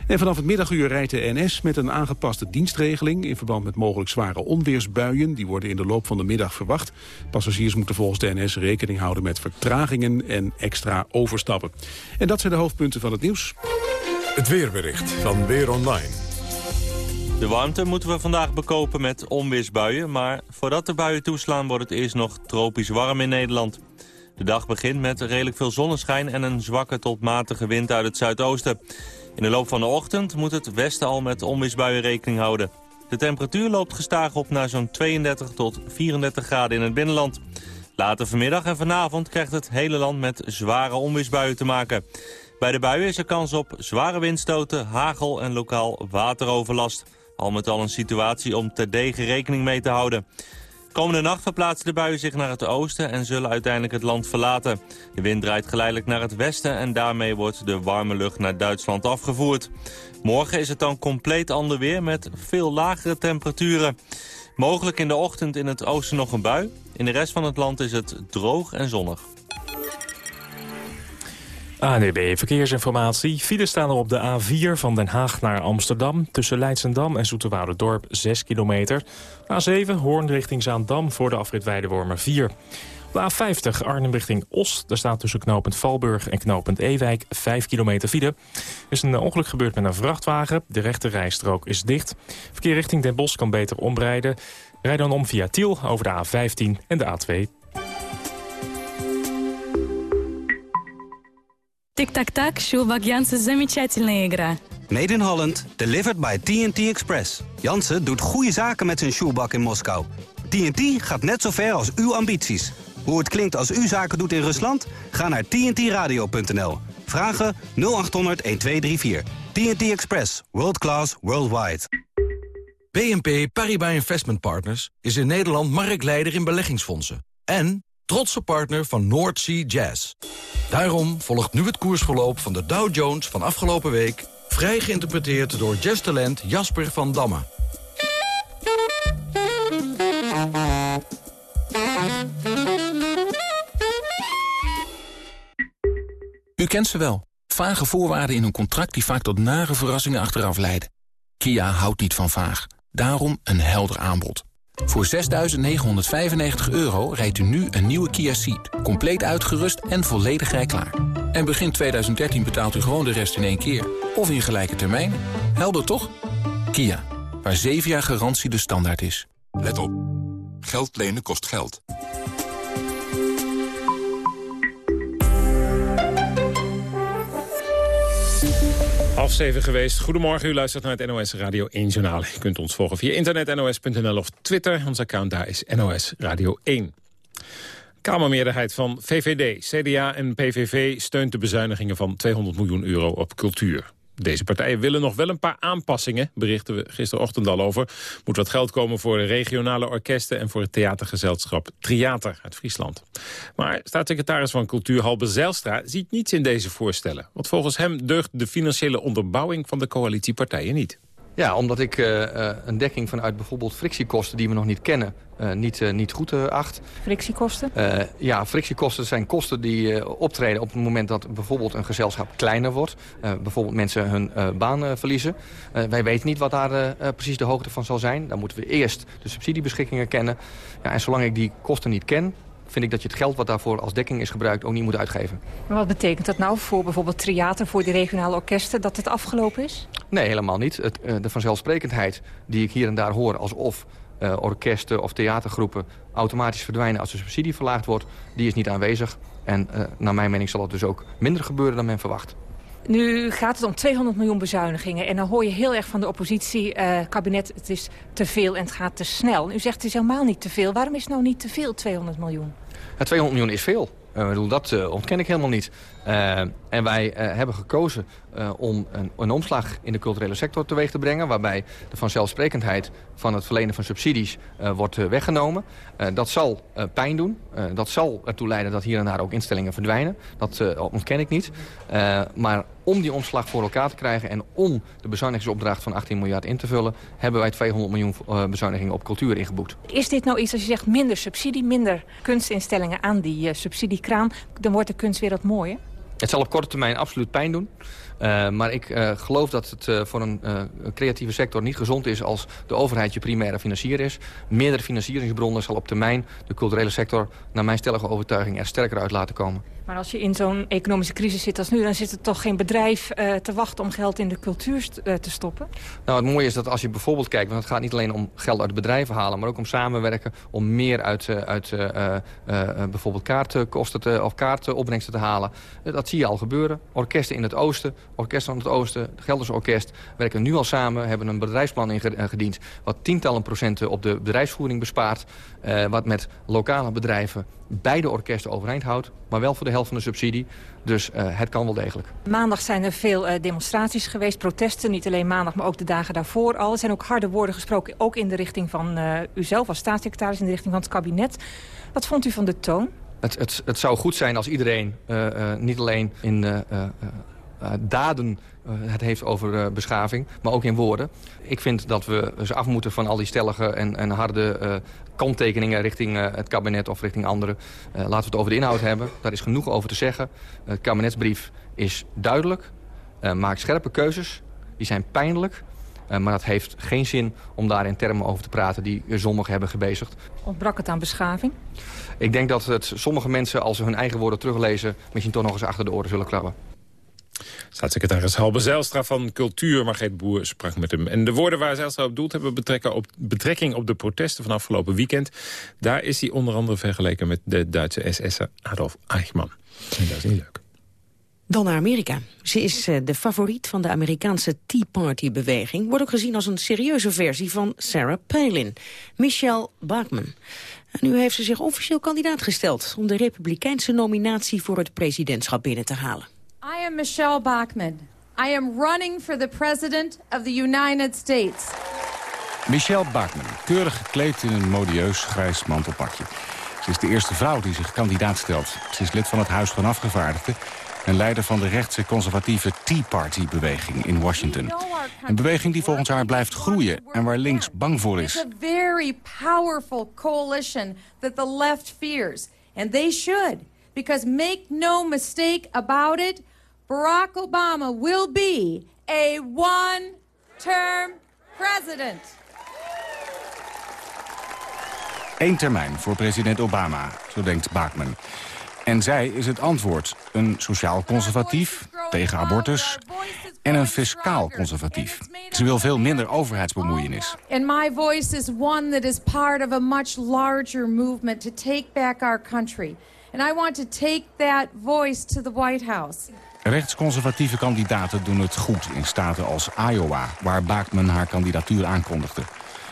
En vanaf het middaguur rijdt de NS met een aangepaste dienstregeling... in verband met mogelijk zware onweersbuien. Die worden in de loop van de middag verwacht. Passagiers moeten volgens de NS rekening houden met vertragingen en extra overstappen. En dat zijn de hoofdpunten van het nieuws. Het weerbericht van Weer Online. De warmte moeten we vandaag bekopen met onweersbuien... maar voordat de buien toeslaan wordt het eerst nog tropisch warm in Nederland. De dag begint met redelijk veel zonneschijn en een zwakke tot matige wind uit het zuidoosten. In de loop van de ochtend moet het westen al met onweersbuien rekening houden. De temperatuur loopt gestaag op naar zo'n 32 tot 34 graden in het binnenland. Later vanmiddag en vanavond krijgt het hele land met zware onweersbuien te maken. Bij de buien is er kans op zware windstoten, hagel en lokaal wateroverlast. Al met al een situatie om terdege rekening mee te houden. Komende nacht verplaatsen de buien zich naar het oosten en zullen uiteindelijk het land verlaten. De wind draait geleidelijk naar het westen en daarmee wordt de warme lucht naar Duitsland afgevoerd. Morgen is het dan compleet ander weer met veel lagere temperaturen. Mogelijk in de ochtend in het oosten nog een bui. In de rest van het land is het droog en zonnig. ANEB Verkeersinformatie. Files staan er op de A4 van Den Haag naar Amsterdam... tussen Leidsendam en Dorp 6 kilometer. A7 Hoorn richting Zaandam voor de afrit Weidewormer 4. Op de A50 Arnhem richting Os. Daar staat tussen knooppunt Valburg en knooppunt Ewijk 5 kilometer file. Er is een ongeluk gebeurd met een vrachtwagen. De rechte rijstrook is dicht. Verkeer richting Den Bosch kan beter omrijden. Rijd dan om via Tiel over de A15 en de A2. Тик-так-так, Sjoelbak Jansen, замечательная игра. Made in Holland, delivered by TNT Express. Jansen doet goede zaken met zijn shoebak in Moskou. TNT gaat net zo ver als uw ambities. Hoe het klinkt als u zaken doet in Rusland? Ga naar tntradio.nl. Vragen 0800 1234. TNT Express. World class, worldwide. BNP Paribas Investment Partners is in Nederland marktleider in beleggingsfondsen. En trotse partner van North Sea Jazz. Daarom volgt nu het koersverloop van de Dow Jones van afgelopen week... vrij geïnterpreteerd door jazztalent Jasper van Damme. U kent ze wel. Vage voorwaarden in een contract die vaak tot nare verrassingen achteraf leiden. Kia houdt niet van vaag. Daarom een helder aanbod. Voor 6.995 euro rijdt u nu een nieuwe Kia Ceed. Compleet uitgerust en volledig rijklaar. En begin 2013 betaalt u gewoon de rest in één keer. Of in gelijke termijn. Helder toch? Kia, waar 7 jaar garantie de standaard is. Let op. Geld lenen kost geld. Half zeven geweest. Goedemorgen, u luistert naar het NOS Radio 1 Journaal. U kunt ons volgen via internet, nos.nl of Twitter. Ons account daar is NOS Radio 1. Kamermeerderheid van VVD, CDA en PVV steunt de bezuinigingen van 200 miljoen euro op cultuur. Deze partijen willen nog wel een paar aanpassingen, berichten we gisterochtend al over. Moet wat geld komen voor de regionale orkesten en voor het theatergezelschap Triater uit Friesland. Maar staatssecretaris van Cultuur Halbe Zijlstra ziet niets in deze voorstellen. Want volgens hem deugt de financiële onderbouwing van de coalitiepartijen niet. Ja, omdat ik uh, een dekking vanuit bijvoorbeeld frictiekosten die we nog niet kennen, uh, niet, niet goed acht. Frictiekosten? ja, frictiekosten zijn kosten die optreden op het moment dat bijvoorbeeld een gezelschap kleiner wordt. bijvoorbeeld mensen hun baan verliezen. wij weten niet wat daar precies de hoogte van zal zijn. Dan moeten we eerst de subsidiebeschikkingen kennen. Ja, en zolang ik die kosten niet ken, vind ik dat je het geld wat daarvoor als dekking is gebruikt ook niet moet uitgeven. Maar wat betekent dat nou voor bijvoorbeeld theater, voor de regionale orkesten, dat het afgelopen is? Nee, helemaal niet. Het, de vanzelfsprekendheid die ik hier en daar hoor alsof uh, orkesten of theatergroepen automatisch verdwijnen als de subsidie verlaagd wordt, die is niet aanwezig. En uh, naar mijn mening zal dat dus ook minder gebeuren dan men verwacht. Nu gaat het om 200 miljoen bezuinigingen. En dan hoor je heel erg van de oppositie... Uh, kabinet, het is te veel en het gaat te snel. U zegt het is helemaal niet te veel. Waarom is het nou niet te veel, 200 miljoen? Ja, 200 miljoen is veel. Bedoel, dat uh, ontken ik helemaal niet. Uh, en wij hebben gekozen om een, een, omslag in de culturele sector teweeg te brengen... waarbij de vanzelfsprekendheid van het verlenen van subsidies wordt weggenomen. dat zal pijn doen. dat zal ertoe leiden dat hier en daar ook instellingen verdwijnen. Dat ontken ik niet. maar om die omslag voor elkaar te krijgen... en om de bezuinigingsopdracht van 18 miljard in te vullen... hebben wij 200 miljoen uh, bezuinigingen op cultuur ingeboekt. Is dit nou iets als je zegt minder subsidie, minder kunstinstellingen aan die uh, subsidiekraan... dan wordt de kunstwereld mooier? Het zal op korte termijn absoluut pijn doen. Uh, maar ik uh, geloof dat het uh, voor een creatieve sector niet gezond is... als de overheid je primaire financier is. Meerdere financieringsbronnen zal op termijn de culturele sector... naar mijn stellige overtuiging er sterker uit laten komen. Maar als je in zo'n economische crisis zit als nu... dan zit er toch geen bedrijf uh, te wachten om geld in de cultuur uh, te stoppen? Nou, het mooie is dat als je bijvoorbeeld kijkt... want het gaat niet alleen om geld uit bedrijven halen... maar ook om samenwerken om meer uit, uh, uit bijvoorbeeld kaartkosten te, of kaartopbrengsten te halen. dat zie je al gebeuren. Orkesten in het oosten, orkesten van het oosten, het Gelderse Orkest... werken nu al samen, hebben een bedrijfsplan ingediend... wat tientallen procenten op de bedrijfsvoering bespaart... wat met lokale bedrijven beide orkesten overeind houdt... maar wel voor de helft van de subsidie. Dus uh, het kan wel degelijk. Maandag zijn er veel uh, demonstraties geweest, protesten. Niet alleen maandag, maar ook de dagen daarvoor al. Er zijn ook harde woorden gesproken, ook in de richting van uh, uzelf als staatssecretaris... in de richting van het kabinet. Wat vond u van de toon? Het, het, het zou goed zijn als iedereen niet alleen in daden het heeft over beschaving, maar ook in woorden. Ik vind dat we dus af moeten van al die stellige en, en harde kanttekeningen richting uh, het kabinet of richting anderen. Uh, laten we het over de inhoud hebben. Daar is genoeg over te zeggen. Het kabinetsbrief is duidelijk. Maakt scherpe keuzes. Die zijn pijnlijk. maar dat heeft geen zin om daar in termen over te praten die sommigen hebben gebezigd. Ontbrak het aan beschaving? Ik denk dat het sommige mensen, als ze hun eigen woorden teruglezen... misschien toch nog eens achter de oren zullen krabben. Staatssecretaris Halbe Zijlstra van Cultuur, Margreet Boer, sprak met hem. En de woorden waar Zijlstra op doelt hebben op betrekking op de protesten van afgelopen weekend. Daar is hij onder andere vergeleken met de Duitse SS'er Adolf Eichmann. En dat is niet leuk. Dan naar Amerika. Ze is de favoriet van de Amerikaanse Tea Party-beweging. Wordt ook gezien als een serieuze versie van Sarah Palin. Michelle Bachmann. En nu heeft ze zich officieel kandidaat gesteld... om de republikeinse nominatie voor het presidentschap binnen te halen. I am Michelle Bachmann. I am running for the President of the United States. Michelle Bachmann, keurig gekleed in een modieus grijs mantelpakje. Ze is de eerste vrouw die zich kandidaat stelt. Ze is lid van het Huis van Afgevaardigden... en leider van de rechtse conservatieve Tea Party-beweging in Washington. Een beweging die volgens haar blijft groeien en waar links bang voor is. It's a very powerful coalition that the left fears. And they should. Because make no mistake about it... Barack Obama will be a one-term president. Eén termijn voor president Obama, zo denkt Bachmann. En zij is het antwoord. Een sociaal conservatief, tegen abortus en een fiscaal conservatief. Ze wil veel minder overheidsbemoeienis. And my voice is one that is part of a much larger movement to take back our country. And I want to take that voice to the White House. Rechtsconservatieve kandidaten doen het goed in staten als Iowa... waar Bachmann haar kandidatuur aankondigde.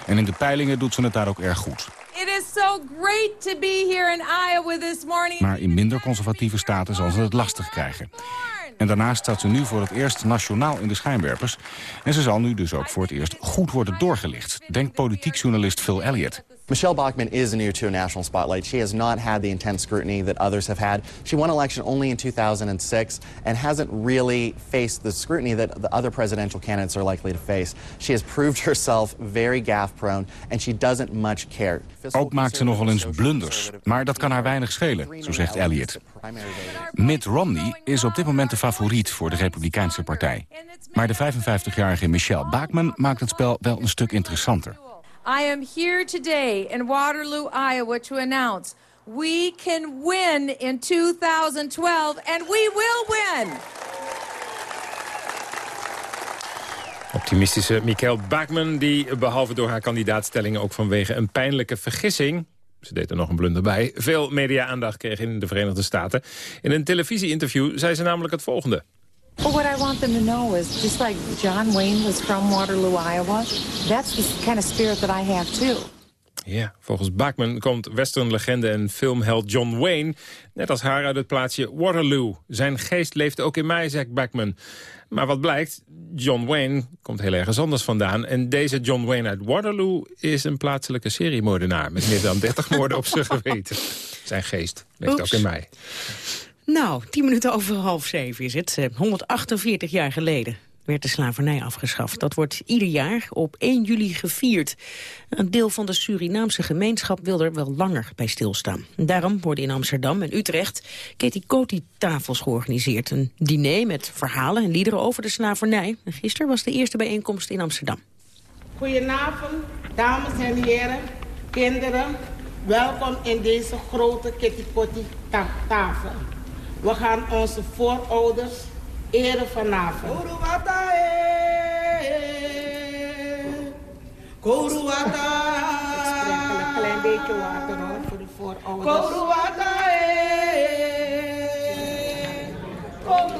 En in de peilingen doet ze het daar ook erg goed. It is so great to be here in Iowa this morning. Maar in minder conservatieve staten zal ze het lastig krijgen. En daarnaast staat ze nu voor het eerst nationaal in de schijnwerpers. En ze zal nu dus ook voor het eerst goed worden doorgelicht. Denkt politiek journalist Phil Elliott. Michelle Bachmann is new to a national spotlight. She has not had the intense scrutiny that others have had. She won election only in 2006 and hasn't really faced the scrutiny that the other presidential candidates are likely to face. She has proved herself very gaffe-prone and she doesn't much care. Ook maakt ze nogal eens blunders, maar dat kan haar weinig schelen, zo zegt Elliott. Mitt Romney is op dit moment de favoriet voor de Republikeinse partij. Maar de 55-jarige Michelle Bachmann maakt het spel wel een stuk interessanter. I am here today in Waterloo, Iowa to announce we can win in 2012 and we will win. Optimistische Mikhail Bachmann, die behalve door haar kandidaatstellingen... ook vanwege een pijnlijke vergissing ze deed er nog een blunder bij, veel media-aandacht kreeg in de Verenigde Staten. In een televisieinterview zei ze namelijk het volgende. Well, what I want them to know is, just like John Wayne was from Waterloo, Iowa, that's the kind of spirit that I have too. Ja, volgens Bachman komt westernlegende en filmheld John Wayne... net als haar uit het plaatsje Waterloo. Zijn geest leeft ook in mij, zegt Bachman. Maar wat blijkt, John Wayne komt heel ergens anders vandaan. En deze John Wayne uit Waterloo is een plaatselijke seriemoordenaar... met meer dan 30 moorden op zijn geweten. Zijn geest leeft ook in mij. Nou, tien minuten over half zeven is het. 148 jaar geleden werd de slavernij afgeschaft. Dat wordt ieder jaar op 1 juli gevierd. Een deel van de Surinaamse gemeenschap wil er wel langer bij stilstaan. Daarom worden in Amsterdam en Utrecht Ketikoti-tafels georganiseerd. Een diner met verhalen en liederen over de slavernij. gisteren was de eerste bijeenkomst in Amsterdam. Goedenavond, dames en heren, kinderen. Welkom in deze grote Ketikoti-tafel. We gaan onze voorouders eren vanavond. Koruwata Koruwata. een klein beetje water hoor, voor de voorouders. Koruwata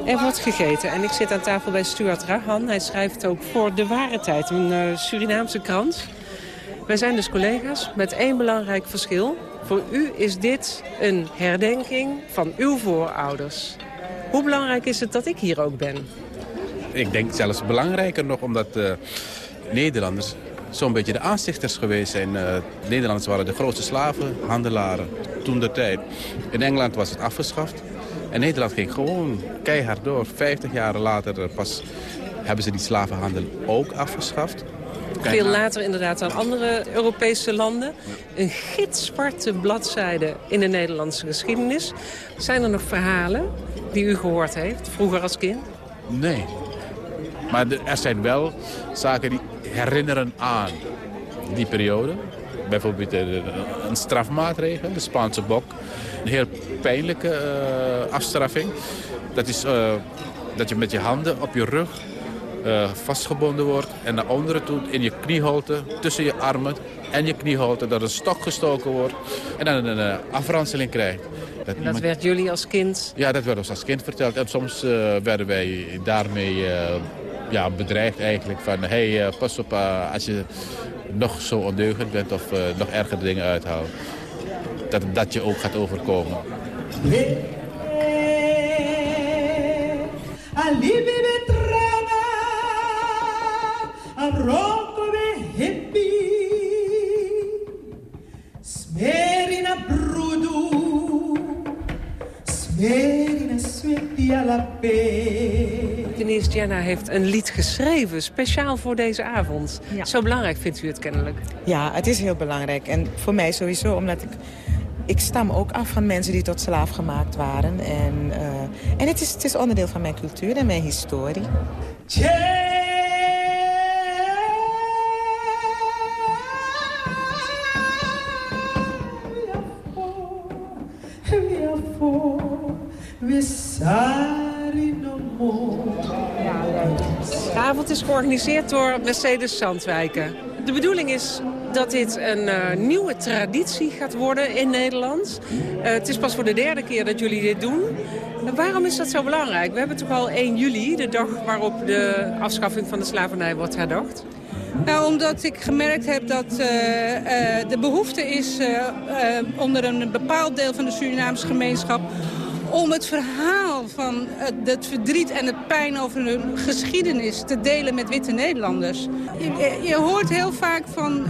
Er wordt gegeten en ik zit aan tafel bij Stuart Rahan. Hij schrijft ook voor De Ware Tijd, een uh, Surinaamse krant. Wij zijn dus collega's met één belangrijk verschil. Voor u is dit een herdenking van uw voorouders. Hoe belangrijk is het dat ik hier ook ben? Ik denk zelfs belangrijker nog omdat uh, Nederlanders zo'n beetje de aanstichters geweest zijn. Uh, Nederlanders waren de grootste slavenhandelaren toen de tijd. In Engeland was het afgeschaft. En Nederland ging gewoon keihard door. 50 jaar later pas hebben ze die slavenhandel ook afgeschaft. Veel later inderdaad dan andere Europese landen. Een gitzwarte bladzijde in de Nederlandse geschiedenis. Zijn er nog verhalen die u gehoord heeft, vroeger als kind? Nee. Maar er zijn wel zaken die herinneren aan die periode. Bijvoorbeeld een strafmaatregel, de Spaanse bok. Een heel pijnlijke uh, afstraffing. Dat is uh, dat je met je handen op je rug uh, vastgebonden wordt. En naar onderen toe in je knieholte, tussen je armen en je knieholte... dat een stok gestoken wordt en dan een uh, afranseling krijgt. Dat, dat werd jullie als kind? Ja, dat werd ons als kind verteld. En soms uh, werden wij daarmee ja, bedreigd eigenlijk. Van, hé, hey, pas op als je nog zo ondeugend bent of nog erger dingen uithaalt. Dat dat je ook gaat overkomen. Aroko be happy. Smerina brudu. Smerina sweetie alla Denise Jenna heeft een lied geschreven, speciaal voor deze avond. Zo belangrijk vindt u het kennelijk? Ja, het is heel belangrijk. En voor mij sowieso, omdat ik... Ik stam ook af van mensen die tot slaaf gemaakt waren. En, uh, en het, is, het is onderdeel van mijn cultuur en mijn historie. De avond is georganiseerd door Mercedes Zandwijken. De bedoeling is dat dit een uh, nieuwe traditie gaat worden in Nederland. Uh, het is pas voor de derde keer dat jullie dit doen. En waarom is dat zo belangrijk? We hebben toch al 1 juli, de dag waarop de afschaffing van de slavernij wordt herdacht. Nou, omdat ik gemerkt heb dat uh, de behoefte is uh, onder een bepaald deel van de Surinaamse gemeenschap om het verhaal van het, verdriet en de pijn over hun geschiedenis te delen met witte Nederlanders. Je, je hoort heel vaak van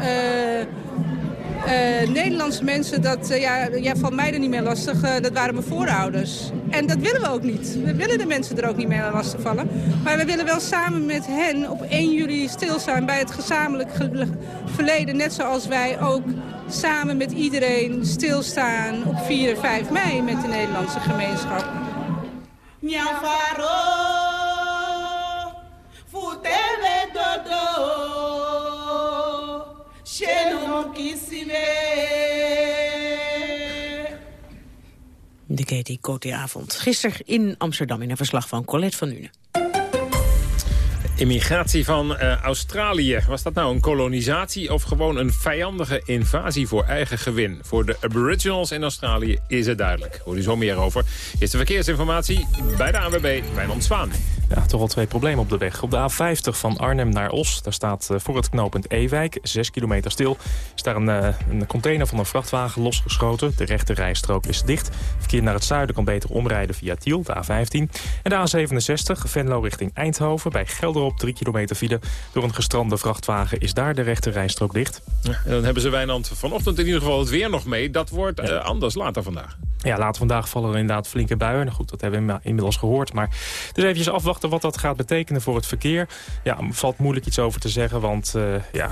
Nederlandse mensen dat, uh, ja, ja, van mij er niet meer lastig, dat waren mijn voorouders. En dat willen we ook niet. We willen de mensen er ook niet meer lastigvallen. Maar we willen wel samen met hen op 1 juli stilstaan bij het gezamenlijk verleden. Net zoals wij ook samen met iedereen stilstaan op 4 en 5 mei met de Nederlandse gemeenschap. De Katie Coté-avond. Gisteren in Amsterdam in een verslag van Colette van Une. Immigratie van uh, Australië. Was dat nou een kolonisatie of gewoon een vijandige invasie voor eigen gewin? Voor de aboriginals in Australië is het duidelijk. Hoor u zo meer over. Is de verkeersinformatie bij de ANWB, Wijnand Zwaan. Ja, toch wel twee problemen op de weg. Op de A50 van Arnhem naar Os, daar staat uh, voor het knooppunt Ewijk, 6 kilometer stil, is daar een, uh, een, container van een vrachtwagen losgeschoten. De rechte rijstrook is dicht. Verkeer naar het zuiden kan beter omrijden via Tiel, de A15. En de A67, Venlo richting Eindhoven, bij Gelderop 3 kilometer file. Door een gestrande vrachtwagen is daar de rechte rijstrook dicht. Ja, en dan hebben ze Wijnand vanochtend in ieder geval het weer nog mee. Dat wordt uh, anders later vandaag. Ja, later vandaag vallen er inderdaad flinke buien. Nou goed, dat hebben we inmiddels gehoord. Maar dus eventjes afwachten wat dat gaat betekenen voor het verkeer. Ja, valt moeilijk iets over te zeggen, want uh, ja,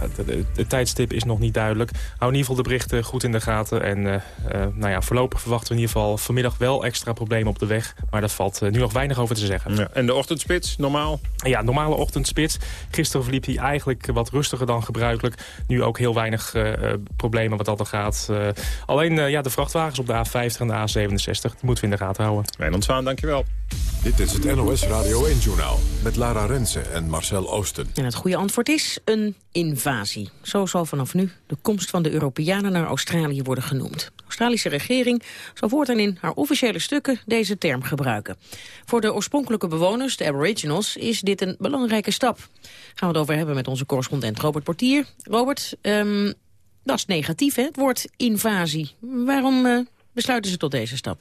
de, tijdstip is nog niet duidelijk. Hou in ieder geval de berichten goed in de gaten. En uh, uh, nou ja, voorlopig verwachten we in ieder geval vanmiddag wel extra problemen op de weg. Maar daar valt nu nog weinig over te zeggen. Ja, en de ochtendspits, normaal? Ja, normale ochtendspits. Gisteren verliep hij eigenlijk wat rustiger dan gebruikelijk. Nu ook heel weinig problemen wat dat er gaat. alleen ja, de vrachtwagens op de A50 en de A67. Die moeten we in de gaten houden. Wijnand Zwaan, dankjewel. Dit is het NOS Radio 1-journaal met Lara Rensen en Marcel Oosten. En het goede antwoord is een invasie. Zo zal vanaf nu de komst van de Europeanen naar Australië worden genoemd. De Australische regering zal voortaan in haar officiële stukken deze term gebruiken. Voor de oorspronkelijke bewoners, de aboriginals, is dit een belangrijke stap. Gaan we het over hebben met onze correspondent Robert Portier. Robert, um, dat is negatief, hè, het woord invasie. Waarom uh, besluiten ze tot deze stap?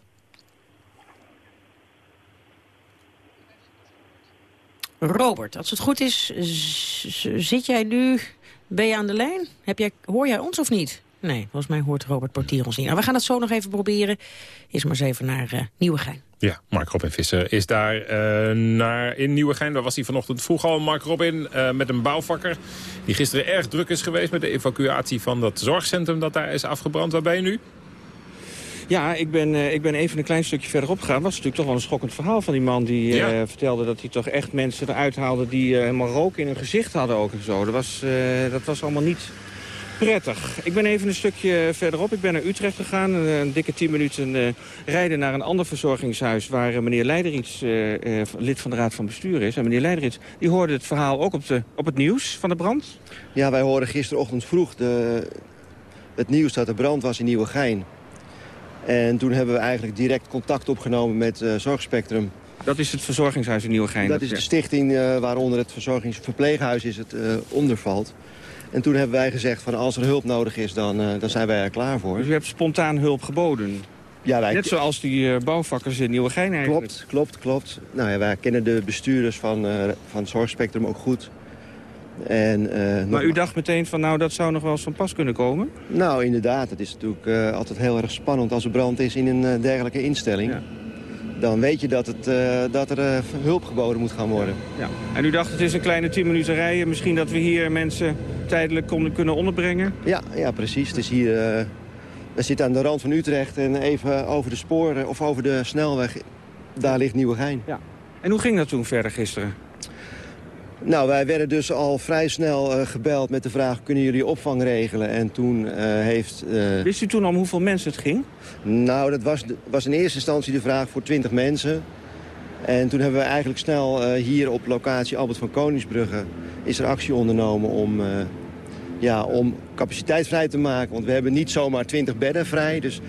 Robert, als het goed is, zit jij nu, ben je aan de lijn? Heb jij, hoor jij ons of niet? Nee, volgens mij hoort Robert Portier ons niet. Nou, we gaan het zo nog even proberen. Is maar eens even naar uh, Nieuwegein. Ja, Mark Robin Visser is daar uh, naar in Nieuwegein. Daar was hij vanochtend vroeg al, Mark Robin, uh, met een bouwvakker... die gisteren erg druk is geweest met de evacuatie van dat zorgcentrum... dat daar is afgebrand. Waar ben je nu? Ja, ik ben, uh, ik ben even een klein stukje verderop gegaan. Dat was natuurlijk toch wel een schokkend verhaal van die man. Die uh, vertelde dat hij toch echt mensen eruit haalde die uh, helemaal rook in hun gezicht hadden ook en zo. Dat was, dat was allemaal niet prettig. Ik ben even een stukje verderop. Ik ben naar Utrecht gegaan. Een, dikke tien minuten rijden naar een ander verzorgingshuis... waar meneer Leiderits lid van de Raad van Bestuur is. En meneer Leiderits die hoorde het verhaal ook op, de, op het nieuws van de brand. Ja, wij hoorden gisterochtend vroeg de, het nieuws dat er brand was in Nieuwegein. En toen hebben we eigenlijk direct contact opgenomen met uh, Zorgspectrum. Dat is het verzorgingshuis in Nieuwegein? Dat is de stichting uh, waaronder het verzorgingsverpleeghuis is het, uh, ondervalt. En toen hebben wij gezegd van als er hulp nodig is, dan, dan zijn wij er klaar voor. Dus u hebt spontaan hulp geboden? Ja, wij... Net zoals die bouwvakkers in Nieuwegein eigenlijk? Klopt, klopt, klopt. Nou ja, wij kennen de bestuurders van, van Zorgspectrum ook goed. En, uh, maar u dacht meteen van nou dat zou nog wel eens van pas kunnen komen? Nou inderdaad, het is natuurlijk uh, altijd heel erg spannend als er brand is in een uh, dergelijke instelling. Ja. Dan weet je dat, het, dat er hulp geboden moet gaan worden. Ja. En u dacht het is een kleine 10 minuten rijden, misschien dat we hier mensen tijdelijk konden, kunnen onderbrengen? Ja, ja precies. Het is hier, we zitten aan de rand van Utrecht en even over de sporen of over de snelweg, daar ligt Nieuwegein. Ja. En hoe ging dat toen verder gisteren? Nou, wij werden dus al vrij snel uh, gebeld met de vraag... kunnen jullie opvang regelen? En toen uh, heeft... Uh... Wist u toen om hoeveel mensen het ging? Nou, dat was, was in eerste instantie de vraag voor 20 mensen. En toen hebben we eigenlijk snel hier op locatie Albert van Koningsbrugge... is er actie ondernomen om, ja, om capaciteit vrij te maken. Want we hebben niet zomaar 20 bedden vrij. Dus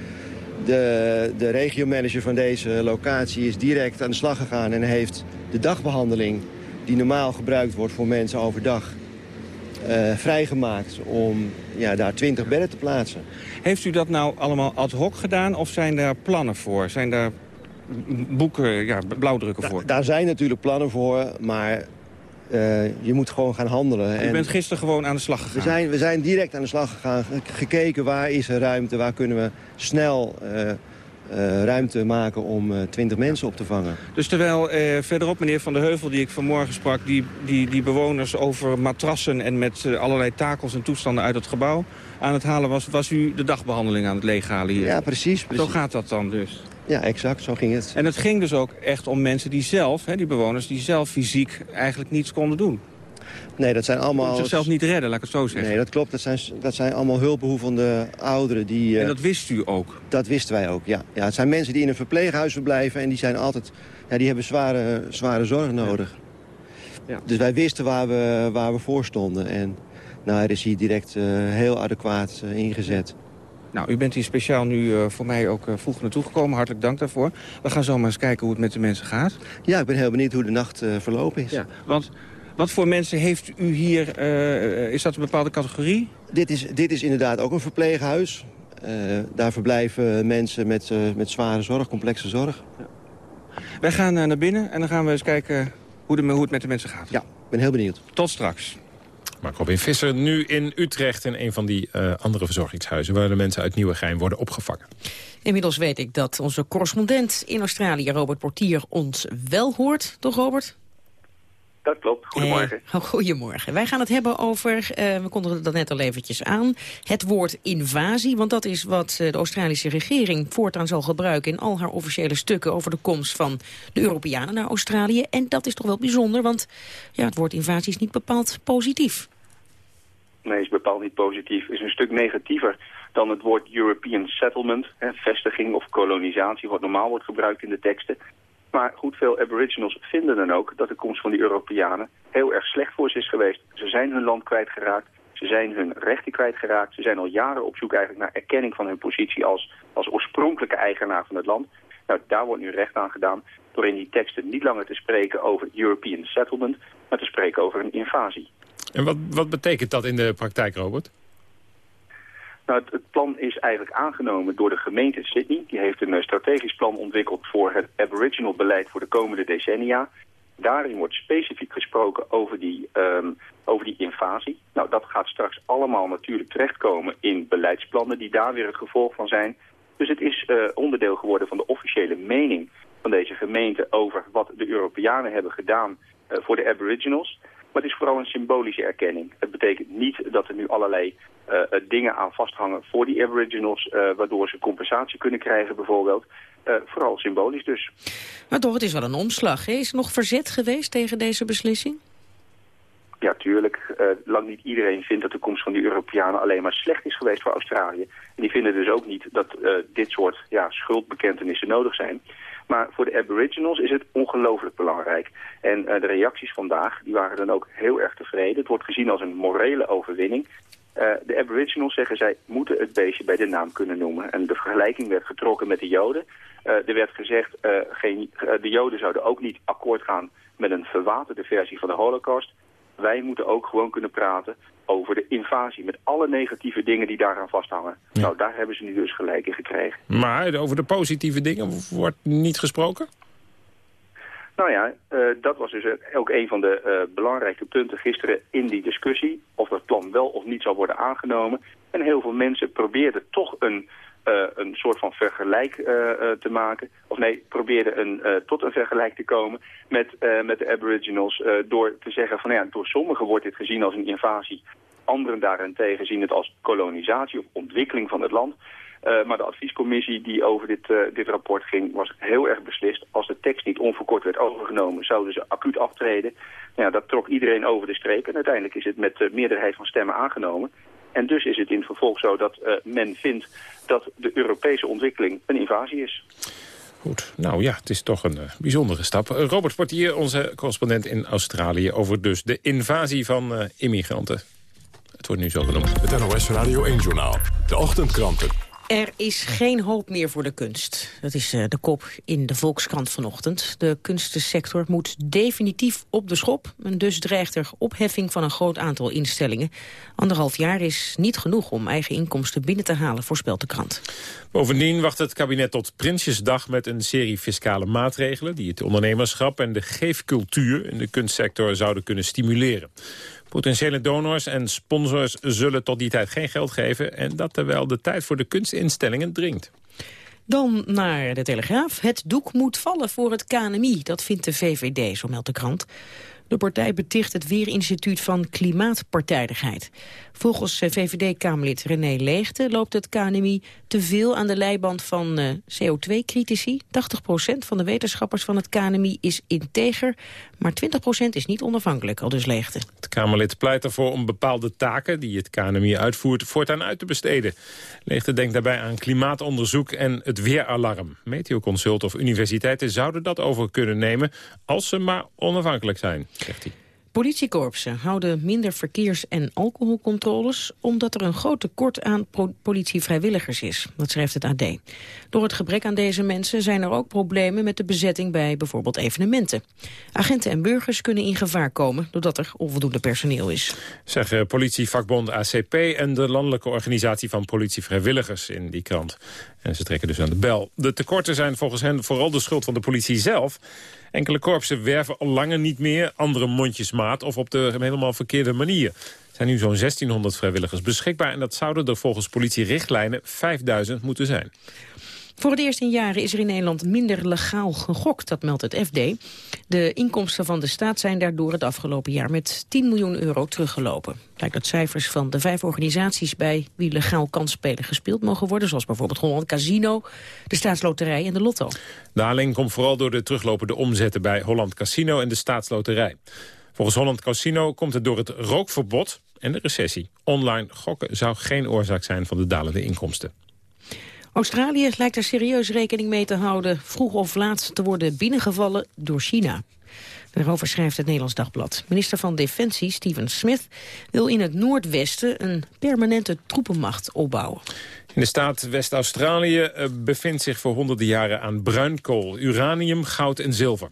de, de regiomanager van deze locatie is direct aan de slag gegaan... en heeft de dagbehandeling die normaal gebruikt wordt voor mensen overdag... Uh, vrijgemaakt om ja, daar 20 bedden te plaatsen. Heeft u dat nou allemaal ad hoc gedaan of zijn daar plannen voor? Zijn daar boeken, ja, blauwdrukken voor? Da daar zijn natuurlijk plannen voor, maar uh, je moet gewoon gaan handelen. U bent gisteren gewoon aan de slag gegaan? We zijn, we zijn direct aan de slag gegaan, gekeken waar is er ruimte, waar kunnen we snel... Uh, ruimte maken om uh, 20 mensen op te vangen. Dus terwijl uh, verderop meneer Van der Heuvel, die ik vanmorgen sprak... die, die, die bewoners over matrassen en met allerlei takels en toestanden uit het gebouw aan het halen was... was u de dagbehandeling aan het leeghalen hier? Ja, precies. precies. Zo gaat dat dan dus? Ja, exact. Zo ging het. En het ging dus ook echt om mensen die zelf, hè, die bewoners... die zelf fysiek eigenlijk niets konden doen? Nee, dat zijn allemaal... Kon zichzelf niet redden, laat ik het zo zeggen. Nee, dat klopt. Dat zijn, dat zijn allemaal hulpbehoevende ouderen die... En dat wist u ook? Dat wisten wij ook, ja. ja. Het zijn mensen die in een verpleeghuis verblijven... en die zijn altijd... Ja, die hebben zware, zware zorg nodig. Ja. Dus wij wisten waar we, waar we voor stonden. En nou, er is hier direct uh, heel adequaat uh, ingezet. Nou, u bent hier speciaal nu uh, voor mij ook uh, vroeg naartoe gekomen. Hartelijk dank daarvoor. We gaan zo maar eens kijken hoe het met de mensen gaat. Ja, ik ben heel benieuwd hoe de nacht uh, verlopen is. Ja, want wat voor mensen heeft u hier? Uh, is dat een bepaalde categorie? Dit is, dit is inderdaad ook een verpleeghuis. Uh, daar verblijven mensen met, uh, met zware zorg, complexe zorg. Ja. Wij gaan naar binnen en dan gaan we eens kijken hoe, de, hoe het met de mensen gaat. Ja, ik ben heel benieuwd. Tot straks. Mark Robin Visser nu in Utrecht... in een van die uh, andere verzorgingshuizen... waar de mensen uit Nieuwegein worden opgevangen. Inmiddels weet ik dat onze correspondent in Australië, Robert Portier, ons wel hoort. Toch, Robert? Dat klopt. Goedemorgen. Eh, goedemorgen. Wij gaan het hebben over, uh, we konden dat net al eventjes aan, het woord invasie. Want dat is wat uh, de Australische regering voortaan zal gebruiken in al haar officiële stukken over de komst van de Europeanen naar Australië. En dat is toch wel bijzonder, want ja, het woord invasie is niet bepaald positief. Nee, is bepaald niet positief. is een stuk negatiever dan het woord European settlement, hè, vestiging of kolonisatie, wat normaal wordt gebruikt in de teksten. Maar goed, veel aboriginals vinden dan ook dat de komst van die Europeanen heel erg slecht voor ze is geweest. Ze zijn hun land kwijtgeraakt, ze zijn hun rechten kwijtgeraakt. Ze zijn al jaren op zoek eigenlijk naar erkenning van hun positie als, als oorspronkelijke eigenaar van het land. Nou, daar wordt nu recht aan gedaan door in die teksten niet langer te spreken over European settlement, maar te spreken over een invasie. En wat, wat betekent dat in de praktijk, Robert? Nou, het, plan is eigenlijk aangenomen door de gemeente Sydney. Die heeft een eh, strategisch plan ontwikkeld voor het aboriginal beleid voor de komende decennia. Daarin wordt specifiek gesproken over die, ehm, over die invasie. Nou, dat gaat straks allemaal natuurlijk terechtkomen in beleidsplannen die daar weer het gevolg van zijn. Dus het is uh, onderdeel geworden van de officiële mening van deze gemeente over wat de Europeanen hebben gedaan uh, voor de aboriginals. Maar het is vooral een symbolische erkenning. Het betekent niet dat er nu allerlei uh, dingen aan vasthangen voor die aboriginals... Uh, waardoor ze compensatie kunnen krijgen bijvoorbeeld. Uh, vooral symbolisch dus. Maar toch, het is wel een omslag. Hè? Is er nog verzet geweest tegen deze beslissing? Ja, tuurlijk. lang niet iedereen vindt dat de komst van die Europeanen alleen maar slecht is geweest voor Australië. En die vinden dus ook niet dat dit soort ja, schuldbekentenissen nodig zijn. Maar voor de aboriginals is het ongelooflijk belangrijk. En uh, de reacties vandaag die waren dan ook heel erg tevreden. Het wordt gezien als een morele overwinning. Uh, de aboriginals zeggen zij moeten het beestje bij de naam kunnen noemen. En de vergelijking werd getrokken met de joden. Uh, er werd gezegd, geen, de joden zouden ook niet akkoord gaan met een verwaterde versie van de holocaust. Wij moeten ook gewoon kunnen praten over de invasie. Met alle negatieve dingen die daaraan vasthangen. Nou, daar hebben ze nu dus gelijk in gekregen. Maar over de positieve dingen wordt niet gesproken? Nou ja, uh, dat was dus ook een van de uh, belangrijke punten gisteren in die discussie. Of het plan wel of niet zal worden aangenomen. En heel veel mensen probeerden toch een, uh, een soort van vergelijk te maken. Of nee, probeerden een, tot een vergelijk te komen met, met de aboriginals. door te zeggen van ja, door sommigen wordt dit gezien als een invasie. Anderen daarentegen zien het als kolonisatie of ontwikkeling van het land. Maar de adviescommissie die over dit, dit rapport ging was heel erg beslist. Als de tekst niet onverkort werd overgenomen zouden ze acuut aftreden. Nou ja, dat trok iedereen over de streep en uiteindelijk is het met de meerderheid van stemmen aangenomen. En dus is het in het vervolg zo dat uh, men vindt dat de Europese ontwikkeling een invasie is. Goed, nou ja, het is toch een bijzondere stap. Robert Portier, onze correspondent in Australië... over dus de invasie van immigranten. Het wordt nu zo genoemd. Het NOS Radio 1-journaal. De ochtendkranten. Er is geen hoop meer voor de kunst. Dat is uh, de kop in de Volkskrant vanochtend. De kunstensector moet definitief op de schop. En dus dreigt er opheffing van een groot aantal instellingen. Anderhalf jaar is niet genoeg om eigen inkomsten binnen te halen, voorspelt de krant. Bovendien wacht het kabinet tot Prinsjesdag met een serie fiscale maatregelen... die het ondernemerschap en de geefcultuur in de kunstsector zouden kunnen stimuleren. Potentiële donors en sponsors zullen tot die tijd geen geld geven... en dat terwijl de tijd voor de kunstinstellingen dringt. Dan naar de Telegraaf. Het doek moet vallen voor het KNMI. Dat vindt de VVD, zo meldt de krant. De partij beticht het Weerinstituut van klimaatpartijdigheid. Volgens eh, VVD-Kamerlid René Leegte loopt het KNMI te veel aan de leiband van uh, CO2-critici. 80% van de wetenschappers van het KNMI is integer, maar 20% is niet onafhankelijk, al dus Leegte. Het Kamerlid pleit ervoor om bepaalde taken die het KNMI uitvoert voortaan uit te besteden. Leegte denkt daarbij aan klimaatonderzoek en het weeralarm. Meteoconsult of universiteiten zouden dat over kunnen nemen als ze maar onafhankelijk zijn, zegt hij. Politiekorpsen houden minder verkeers- en alcoholcontroles... omdat er een groot tekort aan politievrijwilligers is. Dat schrijft het AD. Door het gebrek aan deze mensen zijn er ook problemen... met de bezetting bij bijvoorbeeld evenementen. Agenten en burgers kunnen in gevaar komen... doordat er onvoldoende personeel is. Zeggen politievakbond ACP en de landelijke organisatie van politievrijwilligers in die krant. En ze trekken dus aan de bel. De tekorten zijn volgens hen vooral de schuld van de politie zelf... Enkele korpsen werven al langer niet meer andere mondjesmaat... of op de helemaal verkeerde manier. zijn nu zo'n 1600 vrijwilligers beschikbaar... en dat zouden er volgens politierichtlijnen 5000 moeten zijn. Voor het eerst in jaren is er in Nederland minder legaal gegokt, dat meldt het FD. De inkomsten van de staat zijn daardoor het afgelopen jaar met 10 miljoen euro teruggelopen. Blijkt uit cijfers van de vijf organisaties bij wie legaal kansspelen gespeeld mogen worden, zoals bijvoorbeeld Holland Casino, de Staatsloterij en de Lotto. De daling komt vooral door de teruglopende omzetten bij Holland Casino en de Staatsloterij. Volgens Holland Casino komt het door het rookverbod en de recessie. Online gokken zou geen oorzaak zijn van de dalende inkomsten. Australië lijkt er serieus rekening mee te houden... vroeg of laat te worden binnengevallen door China. Daarover schrijft het Nederlands Dagblad. Minister van Defensie, Steven Smith, wil in het noordwesten... een permanente troepenmacht opbouwen. In de staat West-Australië eh, bevindt zich voor honderden jaren aan bruinkool, uranium, goud en zilver.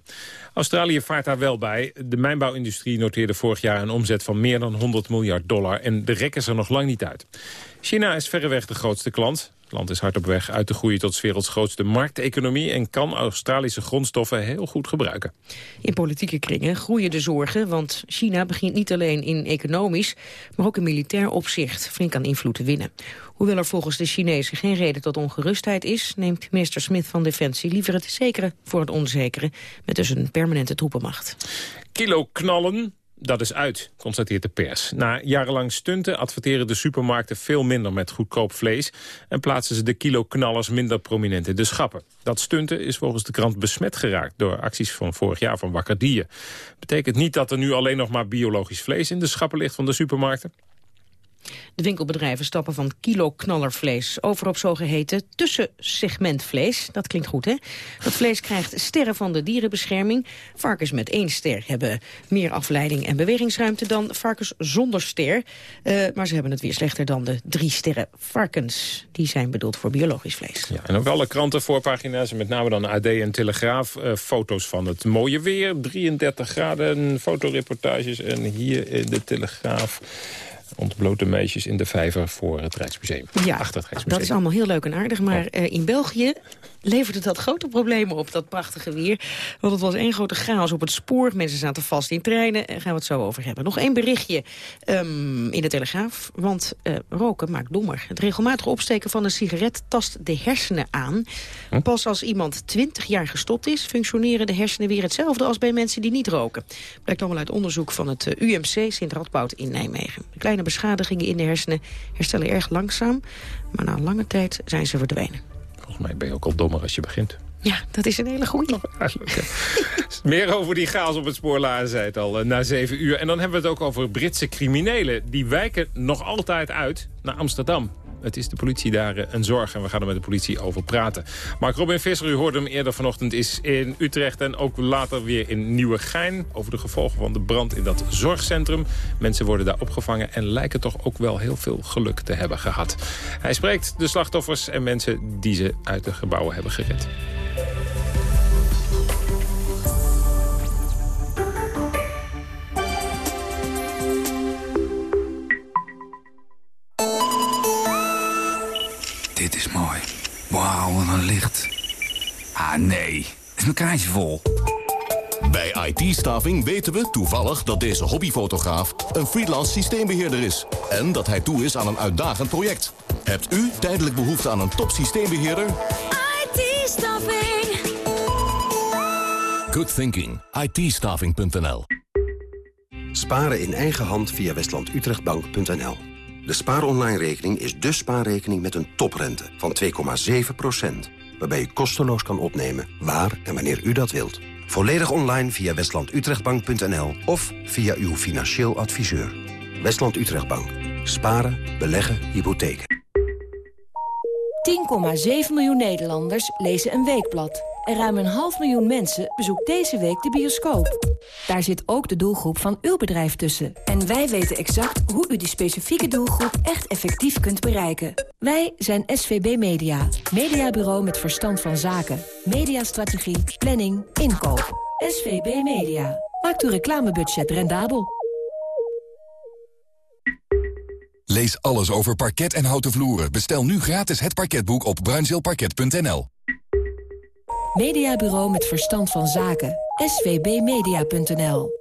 Australië vaart daar wel bij. De mijnbouwindustrie noteerde vorig jaar een omzet van meer dan 100 miljard dollar en de rekken er nog lang niet uit. China is verreweg de grootste klant. Het land is hard op weg uit te groeien tot 's werelds grootste markteconomie... en kan Australische grondstoffen heel goed gebruiken. In politieke kringen groeien de zorgen, want China begint niet alleen in economisch... maar ook in militair opzicht flink aan invloed te winnen. Hoewel er volgens de Chinezen geen reden tot ongerustheid is... neemt minister Smith van Defensie liever het zekere voor het onzekere... met dus een permanente troepenmacht. Kilo knallen, dat is uit, constateert de pers. Na jarenlang stunten adverteren de supermarkten veel minder met goedkoop vlees... en plaatsen ze de kilo-knallers minder prominent in de schappen. Dat stunten is volgens de krant besmet geraakt door acties van vorig jaar van Wakker. Betekent niet dat er nu alleen nog maar biologisch vlees in de schappen ligt van de supermarkten. De winkelbedrijven stappen van kilo-knallervlees over op zogeheten tussensegmentvlees. Dat klinkt goed, hè? Dat vlees krijgt sterren van de dierenbescherming. Varkens met één ster hebben meer afleiding en bewegingsruimte dan varkens zonder ster. Uh, maar ze hebben het weer slechter dan de drie sterren varkens. Die zijn bedoeld voor biologisch vlees. Ja, en op alle krantenvoorpagina's, met name dan AD en Telegraaf... Uh, foto's van het mooie weer, 33 graden, fotoreportages... en hier in de Telegraaf ontblote meisjes in de vijver voor het Rijksmuseum. Ja, Achter het Rijksmuseum. dat is allemaal heel leuk en aardig. Maar oh. uh, in België leverde dat grote problemen op, dat prachtige weer. Want het was één grote chaos op het spoor. Mensen zaten vast in treinen. Daar gaan we het zo over hebben. Nog één berichtje um, in de Telegraaf. Want uh, roken maakt dommer. Het regelmatig opsteken van een sigaret tast de hersenen aan. Hm? Pas als iemand 20 jaar gestopt is... functioneren de hersenen weer hetzelfde als bij mensen die niet roken. Blijkt allemaal uit onderzoek van het eh, UMC Sint-Radboud in Nijmegen. De kleine beschadigingen in de hersenen herstellen erg langzaam. Maar na lange tijd zijn ze verdwenen. Volgens mij ben je ook al dommer als je begint. Ja, dat is een hele goede. Meer over die chaos op het spoor, zei het al, eh, na zeven uur. En dan hebben we het ook over Britse criminelen. Die wijken nog altijd uit naar Amsterdam. Het is de politie daar eh, een zorg en we gaan er met de politie over praten. Mark Robin Visser, u hoorde hem eerder vanochtend, is in Utrecht... en ook later weer in Nieuwegein over de gevolgen van de brand in dat zorgcentrum. Mensen worden daar opgevangen en lijken toch ook wel heel veel geluk te hebben gehad. Hij spreekt de slachtoffers en mensen die ze uit de gebouwen hebben gered. Ah, nee. Is mijn kaartje vol. Bij IT-staving weten we toevallig dat deze hobbyfotograaf een freelance systeembeheerder is. En dat hij toe is aan een uitdagend project. Hebt u tijdelijk behoefte aan een top systeembeheerder? IT-staving. Good thinking. it Sparen in eigen hand via westlandutrechtbank.nl de spaaronline-rekening is de spaarrekening met een toprente van 2,7%. Waarbij u kosteloos kan opnemen waar en wanneer u dat wilt. Volledig online via westlandutrechtbank.nl of via uw financieel adviseur. Westland Utrechtbank. Sparen, beleggen, hypotheken. 10,7 miljoen Nederlanders lezen een weekblad. En ruim een half miljoen mensen bezoekt deze week de bioscoop. Daar zit ook de doelgroep van uw bedrijf tussen. En wij weten exact hoe u die specifieke doelgroep echt effectief kunt bereiken. Wij zijn SVB Media. Mediabureau met verstand van zaken. Mediastrategie, planning, inkoop. SVB Media. Maakt uw reclamebudget rendabel. Lees alles over parket en houten vloeren. Bestel nu gratis het parketboek op bruinzeelparket.nl. Mediabureau met verstand van zaken. svbmedia.nl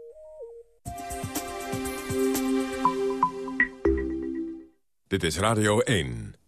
Dit is Radio 1.